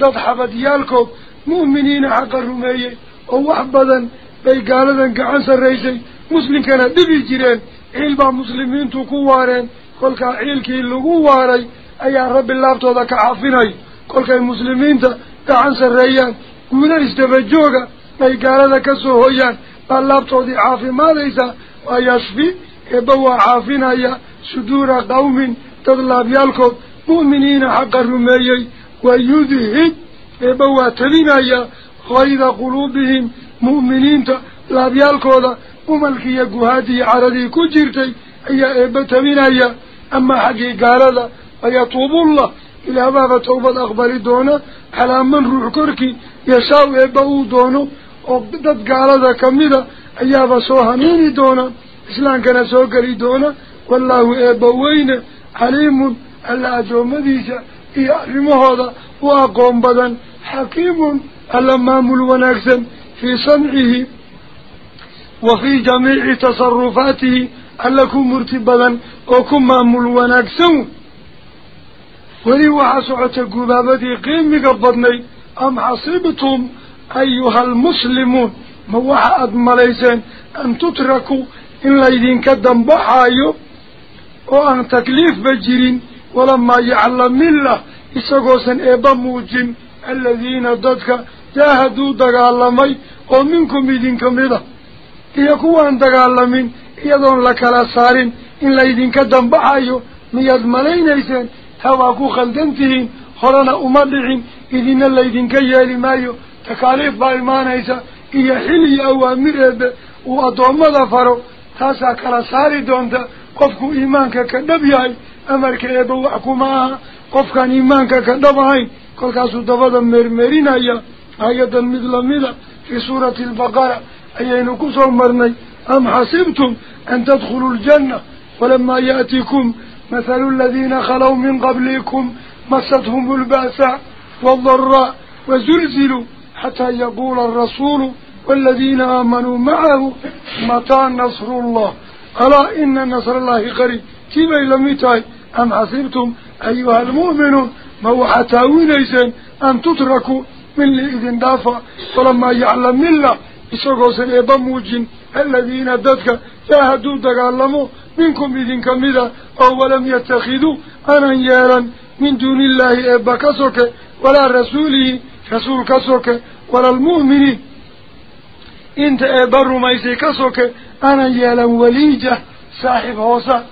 ضد حبديالكم مؤمنين حق الرمية ووحبدا بي قالدا كعنس الرئيسي مسلم كان دبي جيرين عيلبا مسلمين تكوارين كل كعيلكي اللقواري أي رب الله بتوضك عافيني كل كي المسلمين تعان سريان كونا استفجوك أي قال لك سوهيا الله بتوضي عافي ما ليس ويشفي إبوا عافيني شدور قوم تغلب يالكم مؤمنين حق الرمي ويذهب إبوا تبيني خيض قلوبهم مؤمنين تغلب يالكم وملكي قهاتي عردي كجيرتي أي إبتبيني أما حقي قال لك ويطوب الله. إلى أبابة توبة أقبل دونا على من روح كركي يساوي أبوه دونا وقدت قال هذا كميدا أيابا سوها ميني دونا إسلام كان سوكري دونا والله أبوين عليم. ألا أجو مديسة يعلم هذا. وأقوم بدا حكيم. ألا مامل ونكسا في صنعه. وفي جميع تصرفاته. ألا كم مرتبدا وكم مامل ونكسا ولي وحسعة قبابة قيمك البدني أم حصيبتم أيها المسلمون. موحا أدماليسين أن تتركوا إن ليدين كدن بحايو وأن تكليف بجيرين ولما يعلم الله إساقوسا إبا موجين الذين ضدك جاهدوا دقالمي ومنكم إذن كميدا إيقوا أن دقالمين إيضون لك لسارين إن ليدين كدن بحايو مياد ملينيسين هوا خلدنتهين خلنا أمدعين إذن الله إذن كيال مايو تكاليف باي مانايسا إيا حلي أوامره وأدوم دفارو تاسا كلا ساري دونتا قفكو إيمانكا كدبي أمرك إيبو أكو ماها قفكا إيمانكا كدب قل كاسو دفادا مرمرين هيا هيا دمد لمد في سورة البقرة أيين كسو مرني أم حسبتم أن تدخلوا الجنة ولما يأتيكم مثل الذين خلوا من قبلكم مستهم البأساء والضراء وزلزلوا حتى يقول الرسول والذين آمنوا معه متى نصر الله؟ ألا إن نصر الله قريب. كيف لمتاي أم حسبتم أيها المؤمنون موحتاوين إيسان أن تتركوا من لإذن دافع؟ ولما يعلم الله إساقوسا إيبا موجين الذين ددك جاهدوا دقالموا منكم إذن كمدا أو ولم يتخذوا أنا يالا من دون الله إبا كسوك ولا رسوله رسول كسوك ولا المؤمنين. إنت إبا رميسي كسوك أنا يالا وليجة صاحب هوسا.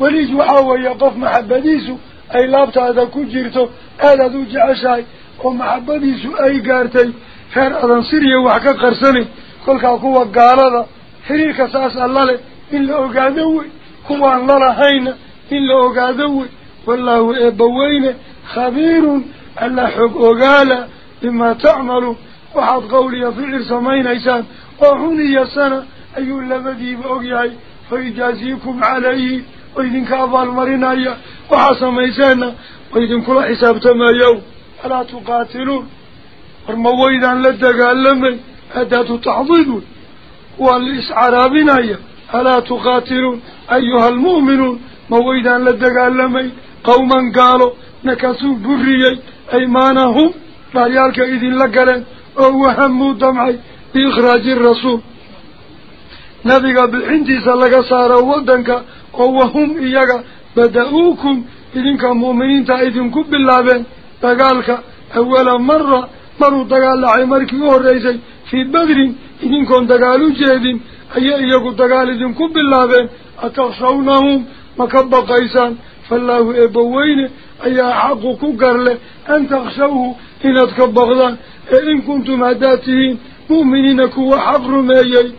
وليج وحاوة يقف محبديسو أي لابتا هذا كجيرتو هذا ذو جعشاي. ومحبديسو أي قارتي خير أذن سيريا وحكا قرسني. كل كاكوا قالada xiriirka saas alla leh إلا أقادوه كوان لرحينا إلا أقادوه والله إبوهين خبير. ألا حق أقال بما تعمل وحد قولي فعر سمين إيسان وحوني يسانا أيو اللبدي بأقياي. فيجازيكم عليه. وإذن كأفال مرنايا وحسم إيسانا وإذن كل حساب تما يوم ألا تقاتلون. ورموه إذن لدك ألمي أداة تعضيدون وأن الإسعرابين أيها ألا تقاتلون؟ أيها المؤمنون مويدا لدقالمي قوما قالوا نكسوا بريي أيمانهم ريالك إذن لقلن أو وهموا دمعي بإخراج الرسول. نبيك بالحنتي سلق صار ودنك وهم إياك بدأوكم إذنك مؤمنين تأذنكم بالله دقالك أول مرة مروا دقال لعمرك يوريسي في بدر إذنكم دقالوا جيدين. أي إياكو دقال كب بالله أتخشونهم مكب قيسان. فالله إبوين أي حقكو قرله أن تخشوه إن أتكبغضان. إن كنتم هداتهين مؤمنين كوا حق رميي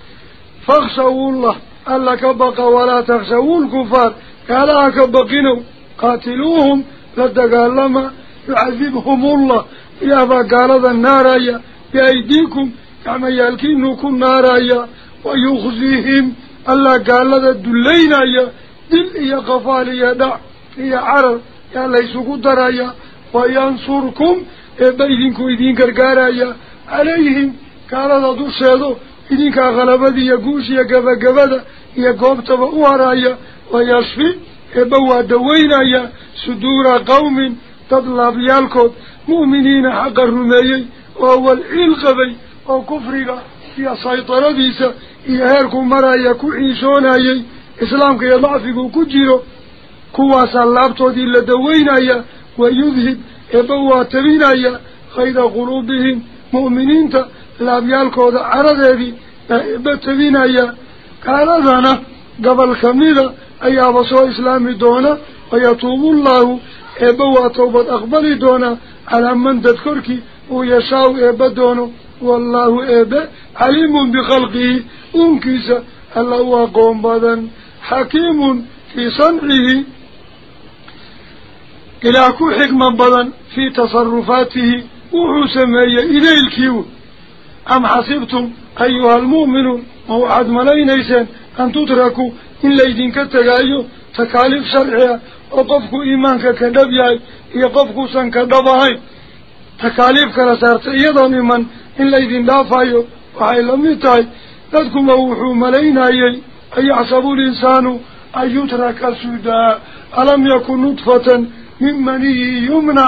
فاخشوا الله. ألا كبق ولا تخشوا الكفار. قال كبقنوا قاتلوهم. لدقال لما يعذبهم الله. يا قال ذا النار بأيديكم كما يالكينكم نار ويخزيهم الله قال لذا الدلين يا دل يا قفال يا دع يا عرب يا ليسوا درايا وينصركم. بيدينكم إذين كرقارايا عليهم. قال لذا دوشيدو إذين كغلبدي يقوش يا قبا قبدا يا قوبتب ورايا ويشفي. إبوا دوينا يا صدور قوم تطلب يالكود مؤمنين حق الرميي وهو العلقبي وكفرق في سيطرة ديسة iyo heerku maraya ku ciishoonayay islaamka iyo dacfigu ku jiro kuwaasaa laabtoodii la daweynaya wayudhib eeba waa tabinaya khayra quluubihim mu'miniinta laabyaalkooda caradeedii baa eeba tabinaya gaaladana gobol kamida ayaaba soo islaami doona wayatuubullaahu eeba waa towbad aqbali doonaa calaa man dad korkii uu yashaaw eeba doono والله إبه عليم بخلقه أنكس الله قوم بدا حكيم في صنعه. إلا كو حكما بدا في تصرفاته. وحسمي إليه الكيو. أم حسبتم أيها المؤمن موعد ملايين إيسان أن تتركوا إلا ليدين كتغايو تكاليف شرعيا وقفكوا إيمانك كدبيا يقفكوا سنك دبهاي. تكاليف كلا سارت إيضا من إن ليدين دافايو وحي لم يتاي. تذكم ووحو ملينايي أي يحسب الإنسان أن يترك سودا ألم يكن نطفة من مني يمنى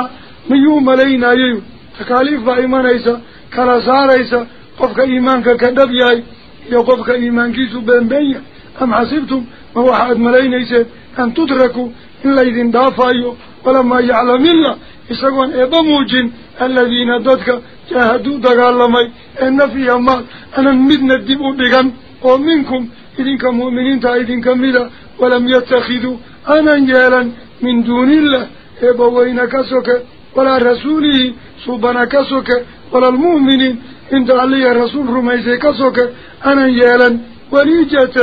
من يوم ملينايي تكاليف بإيمانيسا كلا ساريسا قفك إيمانك كدبياي يقفك إيمانكيسو بين بين. أم حسبتم؟ وهو حاد ملينيسا أن تتركوا إلا إذن دافايو ولما يعلم الله إساقوان إبا موجين الذين دادك جاهدوا دقالمي إن في أمال أنا مدنا الدبو بغن ومنكم إذن كمؤمنين تا إذن كمدا ولم يتخذوا أنا يالا من دون الله إبا وين كسوك ولا رسوله صوبنا كسوك ولا المؤمنين إن علي رسول رميزي كسوك أنا يالا وليجة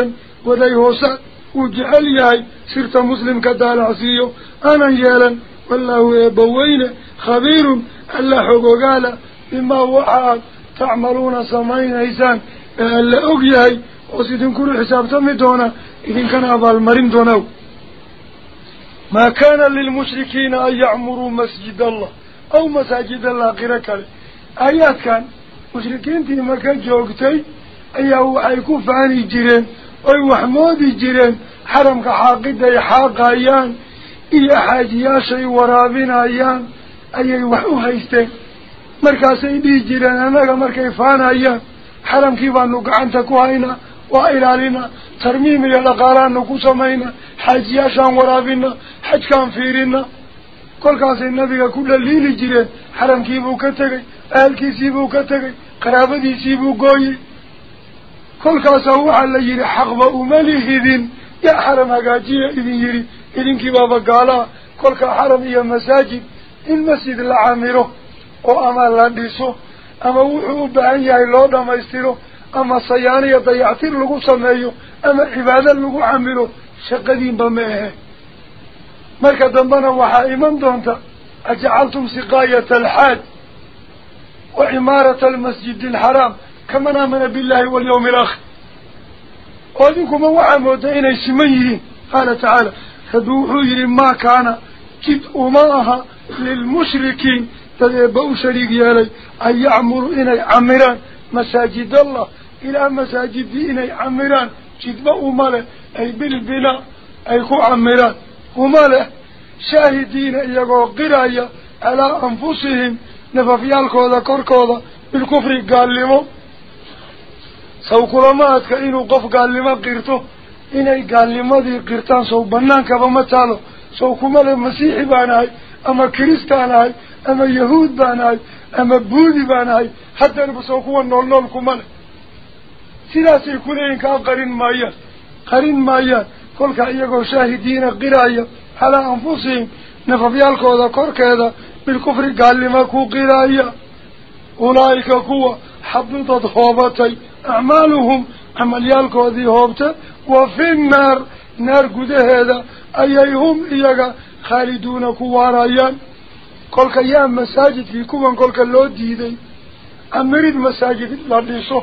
وذي هوسا وجعل ياي سرت مسلم كدال عصيو أنا يالا والله يبوين خبير ألا حقوقالا بما وعاد تعملون سمعين إيسان. ألا أقياي وسيدن كل حساب تمدونا إذن كان أبا المرين دونو ما كان للمشركين أن يعمروا مسجد الله أو مساجد الله قرأك آيات كان مشركين في مكان جوغتي أيه حيكون فاني جيرين أي وحمودي جيرين حرمك حاقد حاقايان iyo xaajiyaashay waraabinayaan ayay wax u haysteen markaasay dhihi jireen annaga markay faanayaan xaramkii baanu gacanta ku haynaa waa ilaalinaa tarmiim iyo dhaqaalaanu ku samaynaa xaajiyaashaan waraabina xajkaan fiirina kolkaasay nabiga ku dhaliili jireen xaramkiibuu ka tegey ahalkiisiibuu ka tegey qaraabadiisiibuu gooyey kolkaasaa waxaa la yidhi xaqba uma lihidin yaa xaram hagaajiya idin yidhi إذنك بابا قالا كل حرم إيا مساجد إن مسجد الله عاميره أو أما اللانديسه أما وحوه بأن يهي لوضا ما يستيره أما صيانة يضيعتين لغو سمعيه أما عبادة لغو عاميره شقدين بمئه ملكا دنبانا وحا إمام دونتا أجعلتم سقاية الحاد وعمارة المسجد الحرام كما نامنا بالله واليوم الأخ قال لكم وعا موتين اي قال تعالى فدوحوا يري ما كان كد أماها للمشركين تذيبوا شريك يالي أن يعمروا إني عمران. مساجد الله إلى مساجد إني عمران. كد أماله. أي بالبناء أي كو عمران. أماله. شاهدين إيقوا قرايا على أنفسهم. نففيالكوذا كوركوذا بالكفر قال لهم سو كلماتك إنو قف قال لما قرته sow banaankaba ma taalo sow kumale masiixi baan ahay ama kiristaan ahay ama yahuud baan ahay ama buudi baan ahay haddanaba sow kuwa nool nool kuma le sidaasay kuleeyihin kaa qarin maayaan qarin maayaan kolka iyagoo shaahidiina qiraaya calaa anfusihim nafafyaalkooda korkeeda bilkufri gaalnimo ku qiraaya ulaa'ika kuwa xabidad hoobatay acmaaluhum camalyaalkoodii hoobte وفي النار نار قده أي هم إياك خالدون كوارايان قولك يا مساجد في كوان قولك اللو ديدي. أمريد مساجد لديسو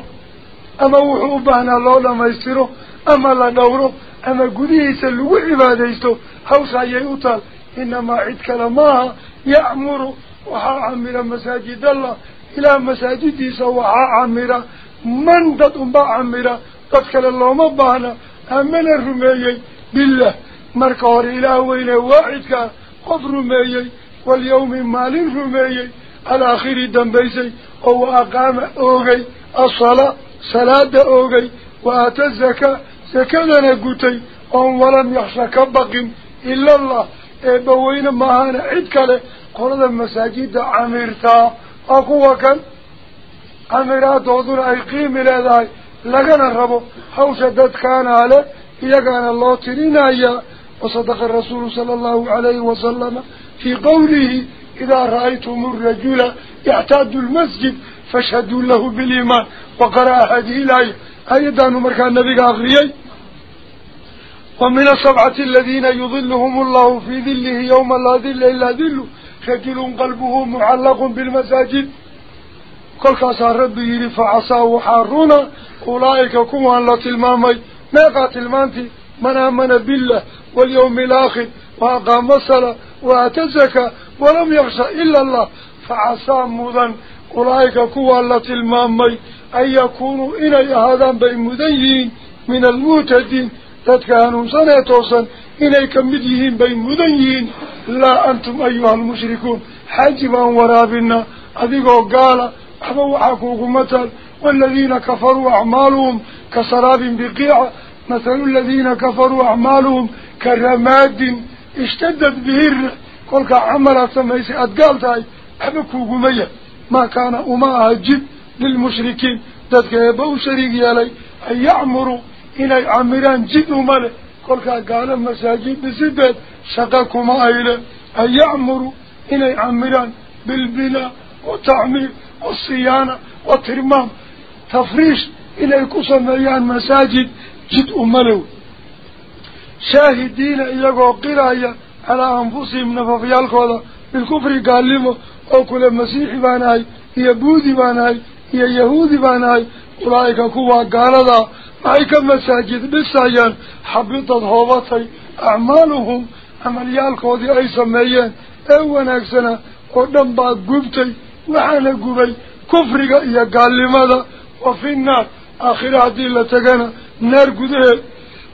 أما وحوبانا لو لما يستيرو أما لا دورو أما قده يسلو عباديستو. حوصا يؤتال إنما عدك لماها يأمر. وحا عمر مساجد الله. إلى مساجد يسو وحا عمر. من دد أمبا عمر. تذكر الله مبانا أمن الرميي بالله. مركور إله وين واحدك. قف رميي. واليوم مال رميي. الآخر دنبيسي أو أقام أوغي. الصلاة صلاة أوغي. وآت الزكاة. زكاة قتي أم ولم يخشى كبق إلا الله. إبوين ماهانا عدك قرد المساجد عميرتا. أقوى كان. عميرات وضون أي قيم حوش داد كان على كان الله ترينايا. وصدق الرسول صلى الله عليه وسلم في قوله إذا رأيتم الرجل يعتاد المسجد فاشهدوا له بالإيمان. وقرأ هذه الآية. أيضا مركان النبي أغريي ومن السبعة الذين يظلهم الله في ذله يوم لا ذل إلا ذل رجل قلبه معلق بالمساجد. كل كاسا ربي يري فعصا وحارونا أولئك كوان لتلمامي ما المانتي من آمن بالله واليوم الآخر وأقام الصلاة وأتزكى ولم يخشى إلا الله فعصا مذن أولئك كوان لتلمامي أن يكونوا إلي هذا بين من الموتدين تتكانوا سنة توصن إلي كمديهين بين أحبوا حقوق مثل والذين كفروا أعمالهم كسراب بقيع. مثل الذين كفروا أعمالهم كرماد اشتدت به كل عمل سميسي أدقال تاي أحبكوا قمية. ما كان أماء جد للمشركين. ذاتك يبقوا شريك يالي أن يعمروا إلى عمران جد ماله. كل قال مساجد بسبب شقكما أيلا أن يعمروا إلى عمران بالبناء والتعمير والصيانة والترمام. تفريش إلى كسميان مساجد جد ماله شاهدين إيقوا قرايا على أنفسهم نففيالكوضا بالكفر قال لهم أو كل مسيح باناي هي بودي باناي هي يهودي باناي. أولئك كوا قال ذا معك مساجد بسايان حبطت هوبتي أعمالهم عمليال كودي أي سميين أو ناكسنا ودن بعد قبتي. وحانا قبي كفرق إيا قال لماذا وفي النار. آخر هذه لتقنا نار قده.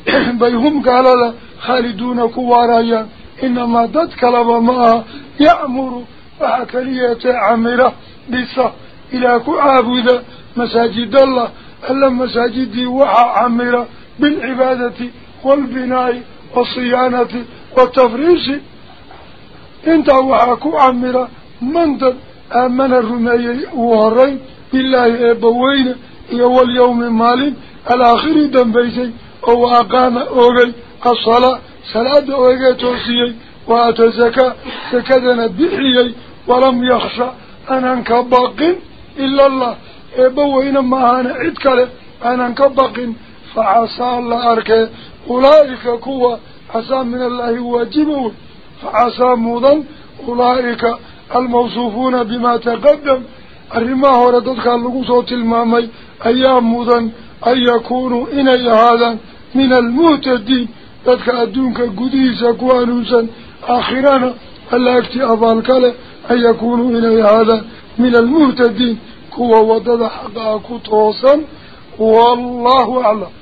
[CLEARS THROAT] بيهم قال لا. خالدون كوارايا إنما دد كلام معها يأمر. وحكرية عمره بصه إلى كعابد مساجد الله. ألا مساجدي وحا عمرة بالعبادة والبناء والصيانة والتفريش انت وحاكو عمرة من دد آمن الرمي وهرين بالله إبوين يو اليوم مال الآخر دنبيسي أو أقام أوغي الصلاة صلاة أوغي توسيي وآت زكاة زكاة بحيي ولم يخشى أن أنك باق إلا الله إبوين ما أنا عدك أنا كبق فعسى الله أركي أولئك كوا عسى من الله واجبون فعسى موضا أولئك الموصوفون بما تقدم. الرماه ورددك اللقصة المامي. أيام موضا أن يكونوا إني هذا من المهتدين. ذاتك أدونك قديسة كوانوسا آخرانا ألا اكتئاب الكالة أن يكونوا إني هذا من المهتدين. كوا ودد حقا كتوصا والله أعلم.